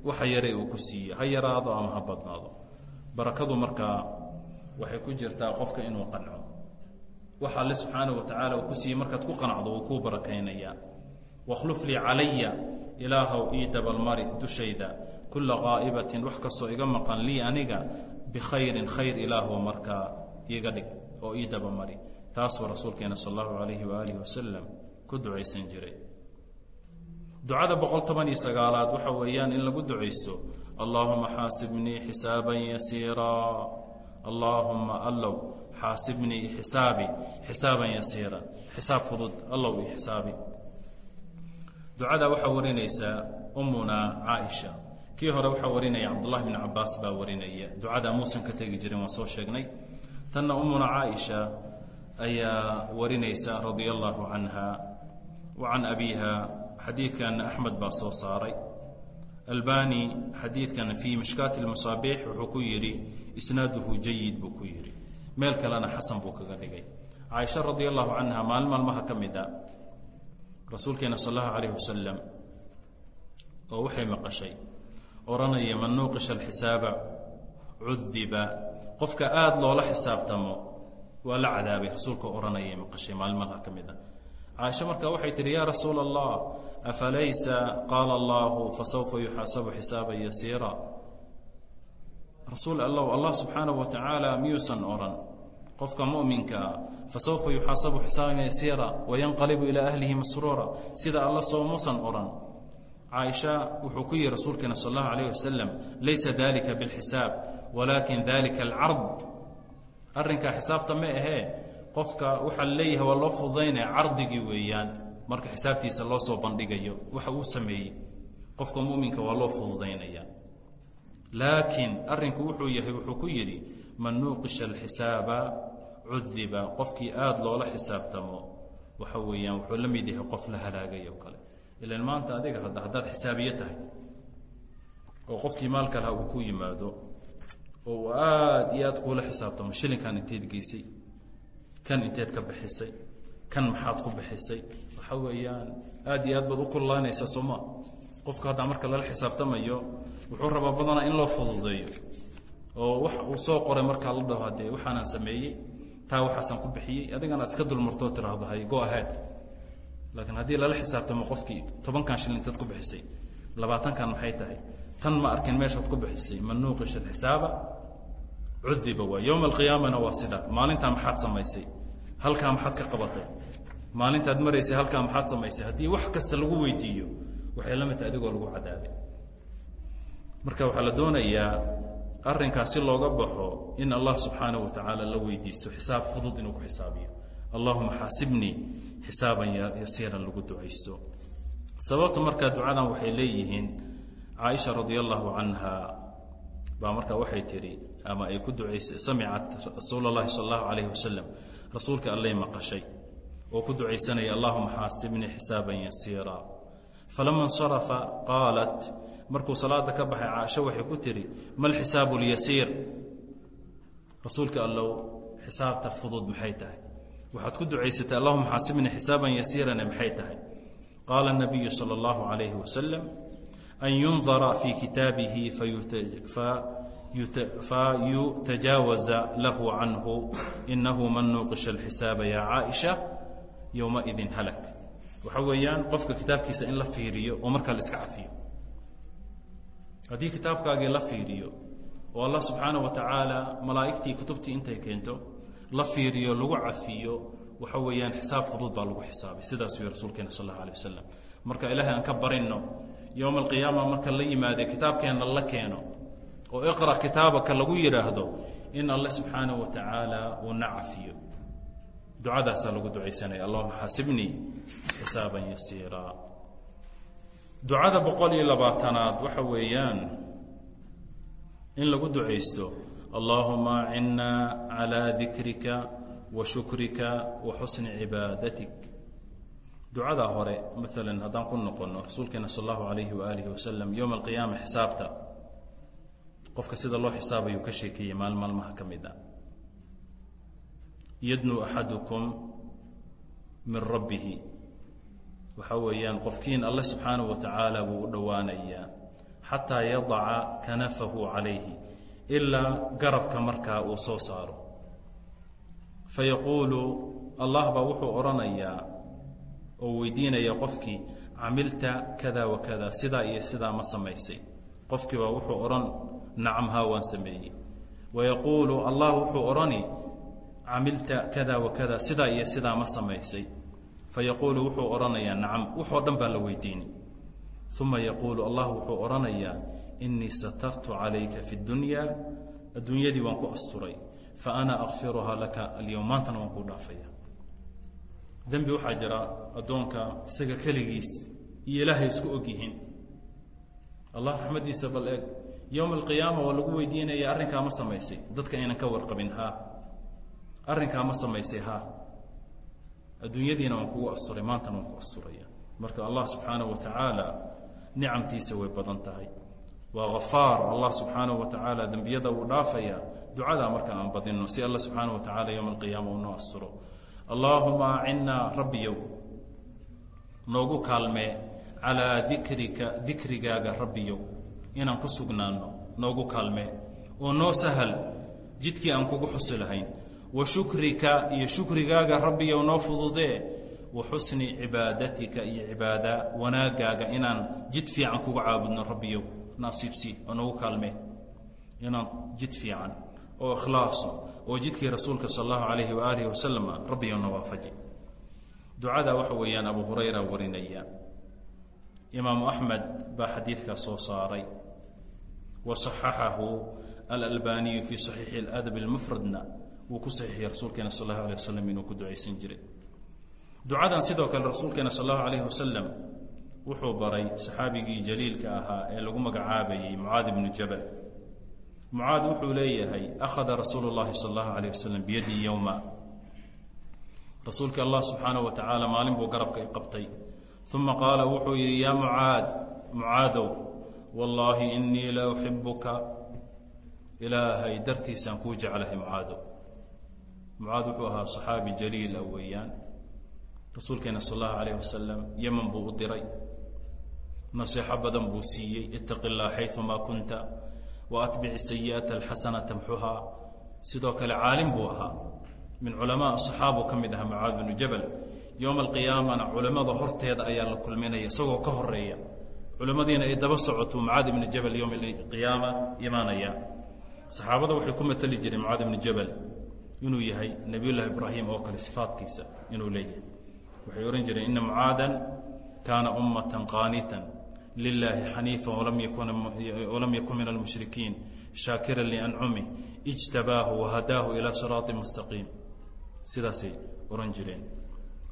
A: waxa yare uu ku siiyey. Ha yaraado ama ha badnaado. Barakadu markaa waxay ku jirtaa qofka inuu qanco waxa alle subxaanahu wa tacaala uu ku siiyey markaad ku qanacdo wuu kuu barakaynayaa wakhluf lii calaya ilaahow ii dabalmari dushayda. Kula qaa'ibatin wax kastoo iga maqan lii aniga bikhayrin khayr ilaahow markaa iiga dhig oo ii dabamari taasuu rasuulkeena sal allahu alayhi waaalih wasalam ku ducaysan jiray. Ducada boqol toban iyo sagaalaad waxa weeyaan in lagu ducaysto allaahuma xaasibnii xisaaban yasiiraa allaahuma allow xaasibnii xisaabi xisaaban yasiira xisaab fudud allow io xisaabi ducada waxaa warinaysaa ummuna caaisha kii hore waxaa warinaya cabdullahi bn cabaas baa warinaya. Ducada muusan ka tegi jirin waan soo sheegnay. Tanna ummuna caaisha ayaa warinaysa radia allahu canha wa can abiha xadiidkanna axmed baa soo saaray albani xadiidkan fii mishkaati lmasaabiix wuxuu ku yidhi isnaaduhu jayid buu ku yidhi. Meel kalena xasan buu kaga dhigay. Caaisha radia allahu canha maalin maalmaha ka mid a rasuulkeena sal allahu alayh wasalam oo waxay maqashay odhanaya man nuuqisha alxisaaba cudiba qofka aada loola xisaabtamo waa la cadaabay rasuulka odhanayay maqashay maalmaha ka mid a. Caaisha markaa waxay tihi yaa rasuula allah afalaysa qaala allahu fasawfa yuxaasabu xisaaban yasiira rasuul allow allah subxaanahu wa tacaala miyuusan odhan qofka mu'minkaa fasawfa yuxaasabu xisaaban yasiira wayanqalibu ilaa ahlihi masruura sida alla soo musan odhan caaisha wuxuu ku yihi rasuulkeena sal allahu alayh wasalam laysa dalika bilxisaab walaakin dalika alcard arrinkaa xisaabta ma ahee qofka waxaa leeyahay waa loo fududaynaya cardigii weeyaan marka xisaabtiisa loo soo bandhigayo waxa uu sameeyey qofka muminka waa loo fududaynaya. Laakiin arrinku wuxuu yahay wuxuu ku yidhi man nuuqisha alxisaaba cudiba qofkii aada loola xisaabtamo waxa weeyaan wuxuu la mid yahay qof la halaagay kale. Ilan maanta adiga hadda haddaad xisaabiye tahay oo qofkii laha uu ku yimaado oo uu aada iyo aad kuula xisaabtamo shilinkan inteed geysay kan inteed ka bixisay kan maxaad ku bixisay waxa weeyaan aada iyo aad baad u kullaanaysaa sooma qofka haddaa marka lala xisaabtamayo wuxuu rabaa badanaa in loo fududeeyo. Oo wax uu soo qoray markaa la dhaho haddee waxaanaan sameeyey taa waxaasan ku bixiyey adigana ad iska dulmartoo tiraahdo hay go ahead. Laakiin haddii lala xisaabtamo qofkii tobankan shil intaad ku bixisay labaatankan maxay tahay? Tan ma arkin meeshaad ku bixisay man nuuqisha cudiba waa yowma alqiyaamana waa sida. Maalintaa maxaad samaysay halkaa maxaad ka qabatay maalintaad maraysay halkaa maxaad samaysay haddii wax kasta lagu weydiiyo waxay la midtahay adigoo lagu cadaabay marka waxaa la doonayaa arrinkaas si looga baxo in allah subxaanaه wa tacaala la weydiisto xisaab fudud inuu ku xisaabiyo allahuma xaasibnii xisaaban yasiiran lagu ducaysto sababta markaa ducadan waxay leeyihiin caaisha radi allahu canha baa markaa waxay tihi ama ay ku duaysay samicat rasuul اllahi sal اllahu alayh wasalam rasuulka allay maqashay oo ku ducaysanaya allahuma xaasibnii xisaaban yasiira falama اnsarafa qaalat markuu salaada ka baxay caaisho waxay ku tihi ma alxisaabu اlyasiir rasuulka allow xisaabta fudud maxay tahay waxaad ku ducaysatay allahuma xaasibnii xisaaban yasiirane maxay tahay qaala الnabiyu salى اllahu عalayhi wasalam an yundara fii kitaabihi fayutajaawaza lahu canhu inahu man nuuqisha اlxisaaba ya caaئisha yowmaidin halak waxa weeyaan qofka kitaabkiisa in la fiiriyo oo markaa la iska cafiyo haddii kitaabkaagii la fiiriyo oo allah subxaanaه wa tacaala malaa'igtii kutubtii intay keento la fiiriyo lagu cafiyo waxa weeyaan xisaab fudud baa lagu xisaabay sidaas uu rasuulkeena sal اlه alيه wasalam marka ilaahay aan ka barino yowma alqiyaama marka la yimaade kitaabkeenna la keeno oo iqra kitaabaka lagu yidhaahdo in alle subxaanaه wa tacaala uu na cafiyo ducadaasaa lagu ducaysanaya. Allahuma xaasibnii xisaaban yasiira. Ducada boqol iyo labaatanaad waxa weeyaan in lagu ducaysto allahuma acinna calىa dikrika wa shukrika wa xusni cibaadatik ducadaa hore maalan haddaan ku noqono rasuulkeena sal allahu alayhi waalihi wasalam yowma alqiyaama xisaabta. Qofka sida loo xisaabayuu ka sheekeeyey maal maalmaha ka mid a yadnu axadukum min rabbihi. Waxaa weeyaan qofkiin alle subxaanaه wa tacaala buu u dhowaanayaa xataa yadaca kanafahu calayhi ilaa garabka markaa uu soo saaro. Fayaquulu allah baa wuxuu odhanayaa oo weydiinaya qofkii camilta kada wa kada sidaa iyo sidaa ma samaysay. Qofkii baa wuxuu odhan nacam haa waan sameeyey. Wayaquulu allah wuxuu odhani camilta kada wa kada sidaa iyo sidaa ma samaysay. Fayaquulu wuxuu odhanayaa nacam wuxoo dhan baa la weydiini uma yaquulu allah wuxuu odhanayaa inii satartu calayka fi اdunya adduunyadii waan ku asturay fa ana akfiruhaa laka alyowm maantana waan kuu dhaafaya. Dembi waxaa jira addoonka isaga keligiis iyo ilaahay isku og allah raxmaddiisa bal eeg yowma alqiyaama waa lagu weydiinaya arrinkaa ma samaysay dadka aynan ka warqabin haa arrinkaa ma samaysay haa adduunyadiina waan kugu asturay maantana waan ku asturaya marka allah subxaanaه wa tacaala nicamtiisa way badan tahay waa hafaar allah subxaanaه wa tacaala dembiyada wuu dhaafaya ducadaa marka aan badino si alla subxaanaه wa tacaala yowma alqiyaama uu noo asturo allaahuma acinnaa rabbiyow noogu kaalmee calىa dikrika dikrigaaga rabbiyow inaan ku sugnaano noogu kaalmee oo noo sahal jidkii aan kugu xusi lahayn wa shukrika iyo shukrigaaga rabbiyow noo fududee wa xusni cibaadatika iyo cibaada wanaagaaga inaan jid fiican kuga caabudno rabbiyow nasiibsii oo nagu kaalmee inaan jid fiican oo ikhlaaso oo jidkii rasuulka sal allahu calayhi waaalihi wasalama ah rabbiyow na waafaji ducadaa waxa weeyaan abu hurayra warinaya. Imaamu axmed baa xadiidkaa soo saaray. Wa saxaxahu alalbaaniyu fii saxiixi adab mufradna wuu ku saxiixiyey rasuulkeena sal allahu alah inuu ku ducaysan jiray. Ducadan sidoo kale rasuulkeena sal alayhi wasalam wuxuu baray saxaabigii jaliilka ahaa ee lagu magacaabayey mucaad ibnu jabal. Mucaad wuxuu leeyahay akhada rasuulu llahi sal allahu alayh wasalam biyadii yowma. Rasuulka allah subxaanahu wa maalin buu garabka i qabtay. Uma qaala wuxuu yidhi yaa mucaad mucaadow wallaahi inii la uxibuka ilaahay dartiisaan kuu jeclahay mucaadow mucaad wuxuu ahaa صaxaabi jaliil ah weeyaan rasuulkeena sal اllahu alayh wasalam yeman buu u diray naseexo badan buu siiyey itaqi اllah xayثumaa kunta waatbic sayi'ata alxasana tamxuhaa sidoo kale caalim buu ahaa min culamaa asaxaabu ka mid aha mucaad binu jabal yowma alqiyaamana culimmada horteeda ayaa la kulminaya isagoo ka horeeya culimmadiina ay daba socoto mucaad ibni jabal yowma alqiyaama imaanaya saxaabada waxay ku matali jireen mucaad ibni jabal inuu yahay nebiyullahi ibraahim oo kale sifaadkiisa inuu leeyahay. Waxay ohan jireen ina mucaadan kaana ummatan qaanitan lilaahi xaniifa walam yakun min almushrikiin shaakira liancumi ijtabaahu wahadaahu ilaa siraaطi mustaqiim. Sidaasay ohan jireen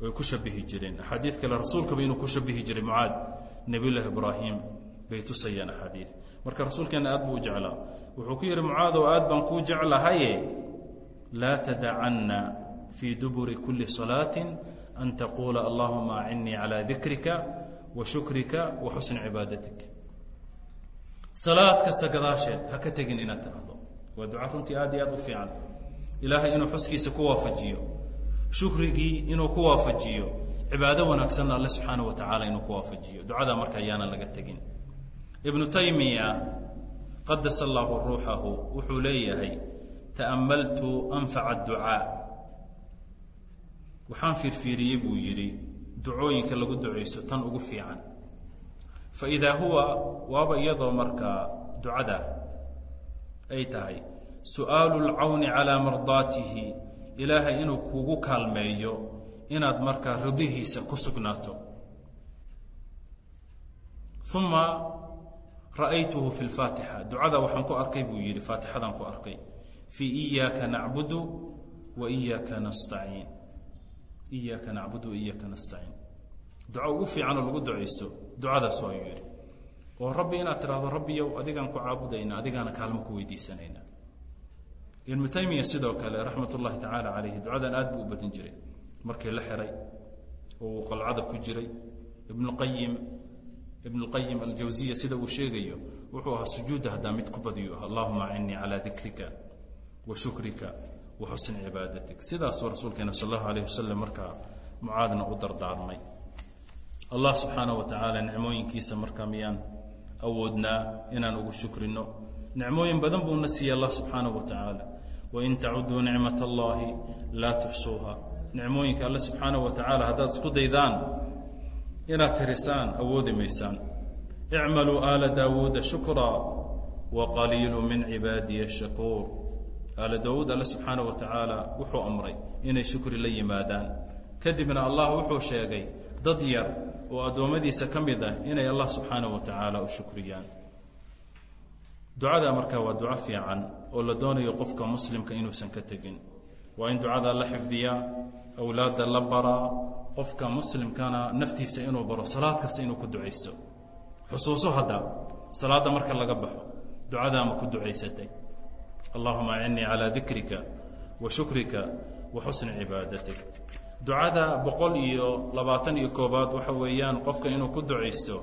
A: way ku shabihi jireen. Axaadiid kale rasuulkaba inuu ku shabihi jiray mucaad nebiyullahi ibraahim bay tusayaan axaadiid. Marka rasuulkeena aad buu u jeclaa. Wuxuu ku yidhi mucaadow aad baan kuu jeclahaye laa tadacanna fii duburi kuli salaatin an taquula allahuma acinnii calaa dikrika wa shukrika wa xusni cibaadatik salaad kasta gadaasheed ha ka tegin inaad tidhahdo waa duca runtii aad iyo aad u fiican ilaahay inuu xuskiisa ku waafajiyo shukrigii inuu ku waafajiyo cibaado wanaagsanna alle subxaana wa tacaala inuu ku waafajiyo ducadaa marka ayaana laga tegin ibnu taymiya qadasa allaahu ruuxahu wuxuu leeyahay ta'ammaltu anfaca adducaa waxaan fiirfiiriyey buu yidhi ducooyinka lagu ducayso tan ugu fiican. Fa idaa huwa waaba iyadoo markaa ducada ay tahay su'aalu اlcawni calaa mardaatihi ilaahay inuu kugu kaalmeeyo inaad markaa ridihiisa ku sugnaato. Uma ra'aytuhu fi اlfaatixa ducada waxaan ku arkay buu yidhi faatixadaan ku arkay fii iyaaka nacbudu wa iyaaka nastaciin iyaaka nacbudu wa iyaaka nastaciin duco ugu fiicanoo lagu ducaysto ducadaas waayuu yidhi. Oo rabbi inaad tidhaahdo rabbiyow adigaan ku caabudayna adigaana kaalmo ku weydiisanayna. Ibnu taymiya sidoo kale raxmat ullahi tacaala calayhi ducadan aad buu u badin jiray. Markii la xiray oo uu qalcada ku jiray ibnuqayim ibnuqayim aljawsiya sida uu sheegayo wuxuu ahaa sujuudda haddaa mid ku badiyu ah allahuma acinnii calaa dikrika wa shukrika wa xusni cibaadatik sidaasuu rasuulkeena sal allahu alayh wasalam markaa mucaadna u dardaarmay. Allah subxaana wa tacaala nicmooyinkiisa marka miyaan awoodnaa inaan ugu shukrino. Nicmooyin badan buuna siiyey allah subxaana wa tacaala wain tacuduu nicmat allahi laa tuxsuuha nicmooyinka alle subxaana wa tacaala haddaad isku daydaan inaad tirisaan awoodi maysaan. Icmaluu aala daawuuda shukraa waqaliilu min cibaadiya shakuur aala daawuud alle subxaanaه wa tacaala wuxuu amray inay shukri la yimaadaan. Kadibna allah wuxuu sheegay dad yar oo addoommadiisa ka mid ah inay allah subxaanaه wa tacaala u shukriyaan. Ducada marka waa duco fiican oo la doonayo qofka muslimka inuusan ka tegin. Waa in ducada la xifdiyaa awlaadda la baraa qofka muslimkana naftiisa inuu baro salaad kasta inuu ku ducaysto. Xusuuso hadda salaadda marka laga baxo ducadaama ku ducaysatay allahuma acinnii calaa dikrika wa shukrika wa xusni cibaadatik ducada boqol iyo labaatan iyo koobaad waxa weeyaan qofka inuu ku ducaysto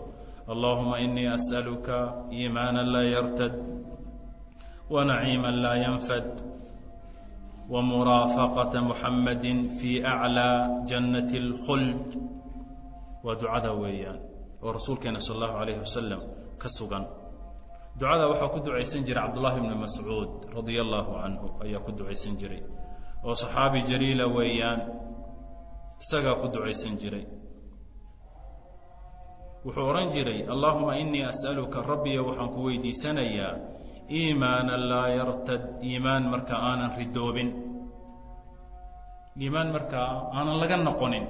A: allahuma inii as'aluka iimaana laa yartad wa naciima laa yanfad wa muraafaqata muxamadi fii aclaa jannati اlkhuld waa ducada weeyaan oo rasuulkeena sal allahu alayh wasalam ka sugan ducada waxaa ku ducaysan jiray cabdullahi bni mascuud radia allahu canhu ayaa ku ducaysan jiray. Oo saxaabi jaliila weeyaan isagaa ku ducaysan jiray. Wuxuu odhan jiray allahuma inii as'aluka rabbiya waxaan ku weydiisanayaa iimaana laa yartad iimaan markaa aanan ridoobin. Iimaan markaa aanan laga noqonin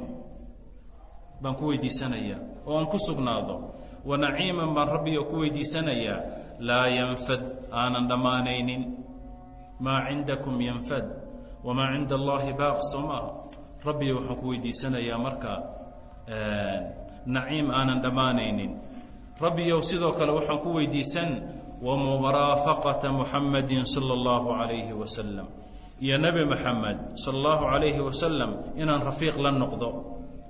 A: baan ku weydiisanayaa. Oo aan ku sugnaado wa naciiman baan rabbiga ku weydiisanayaa laa yanfad aanan dhammaanaynin maa cindakum yanfad wamaa cinda allaahi baaq soo maaha rabbiga waxaan ku weydiisanayaa markaa naciim aanan dhammaanaynin rabbiyow sidoo kale waxaan ku weydiisan wamuraafaqata muxamadin sala allahu calayhi wasalam iyo nebi moxamed sala allahu calayhi wasalam inaan rafiiq la noqdo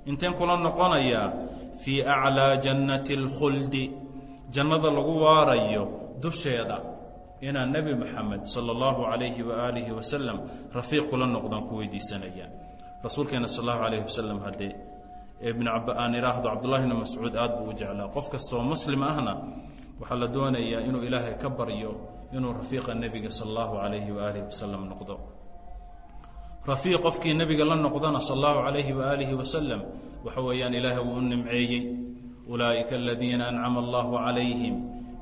A: inteen kula noqonayaa fii aclaa jannati اlkhuldi jannada lagu waarayo dusheeda inaan nebi moxamed sala allahu calayhi waaalihi wasalam rafiiq kula noqdaan ku weydiisanaya. Rasuulkeena sal allahu alayh wasalam haddee ibn aan idhaahdo cabdullahi bni mascuud aad buu u jeclaa. Qof kastoo muslim ahna waxaa la doonayaa inuu ilaahay ka baryo inuu rafiiqa nebiga sala allahu calayhi waaalihi wasalam noqdo. Rafiiq qofkii nebiga la noqdana sal allahu calayhi waaalihi wasalam waxa weeyaan ilaahay wuu u nimceeyey ulaa'ika aladiina ancama allahu calayhim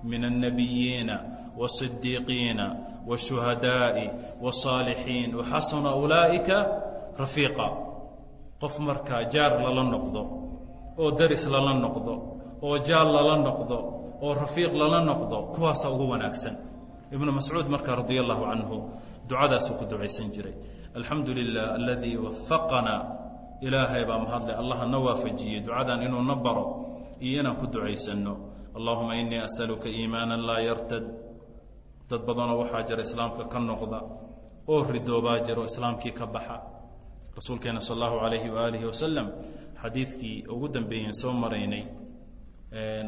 A: min annabiyiina wاsidiiqiina wاshuhadaaءi wاsaalixiin waxasuna ulaa'ika rafiiqa qof markaa jaar lala noqdo oo daris lala noqdo oo jaal lala noqdo oo rafiiq lala noqdo kuwaasa ugu wanaagsan ibnu mascuud markaa radia allahu canhu ducadaasuu ku ducaysan jiray alxamdu lilah aladii wafaqanaa ilaahay baa mahadle allaha na waafajiyey ducadan inuu na baro iyo inaan ku ducaysanno. Allahuma inii asaluka iimaana laa yartad. Dad badanoo waxaa jira islaamka ka noqda oo ridoobaa jiro islaamkii ka baxa. Rasuulkeena sal allahu alayhi waaalihi wasalam xadiidkii ugu dambeeyen soo maraynay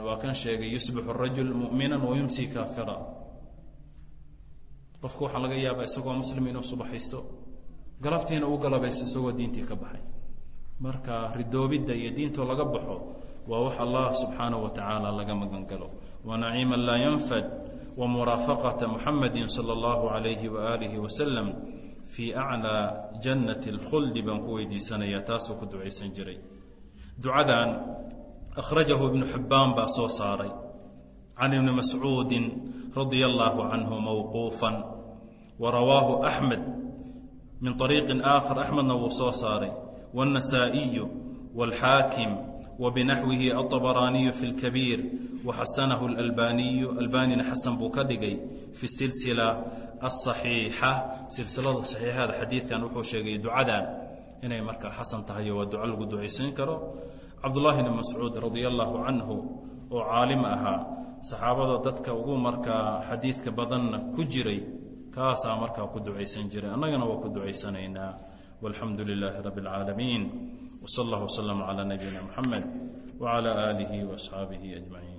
A: waa kan sheegay yusbixu rajul mumina wayumsi kaafira. Qofku waxaa laga yaabaa isagoo muslim inuu subaxaysto galabtiina uu galabaysto isagoo diintii ka baxay. Marka ridoobidda iyo diintoo laga baxo waa wax allah subxaanaه wa tacaala laga magan galo wanaciima laa yanfad wmuraafaqaةa muxamadi salى اllahu عalayhi waaalihi wasalam fii aclىa jannati اlkhuldi baan ku weydiisanayaa taasuu ku ducaysan jiray ducadan akhrajahu ibnu xibbaan baa soo saaray can ibni mascuudi radia allahu canhu mawquufa warawaahu axmed min طariiqi aakhar axmedna wuu soo saaray wالnasaaئiyu wاlxaakim wbinaxwihi aabaraaniyu fi kabiir waxasanahu albaniyu albanina xasan buu ka dhigay fi silsila asaxiixa silsilada saxiixada xadiidkan wuxuu sheegay ducadan inay markaa xasan tahay waa duco lagu ducaysan karo cabdulaahi bn mascuud radi allahu canhu oo caalim ahaa saxaabada dadka ugu markaa xadiidka badanna ku jiray kaasaa markaa ku ducaysan jiray annagana waa ku ducaysanaynaa walxamdu wsal allah wslama calaa nabiyina muxamed wcalaa aalihi waasxaabihi ajmaciin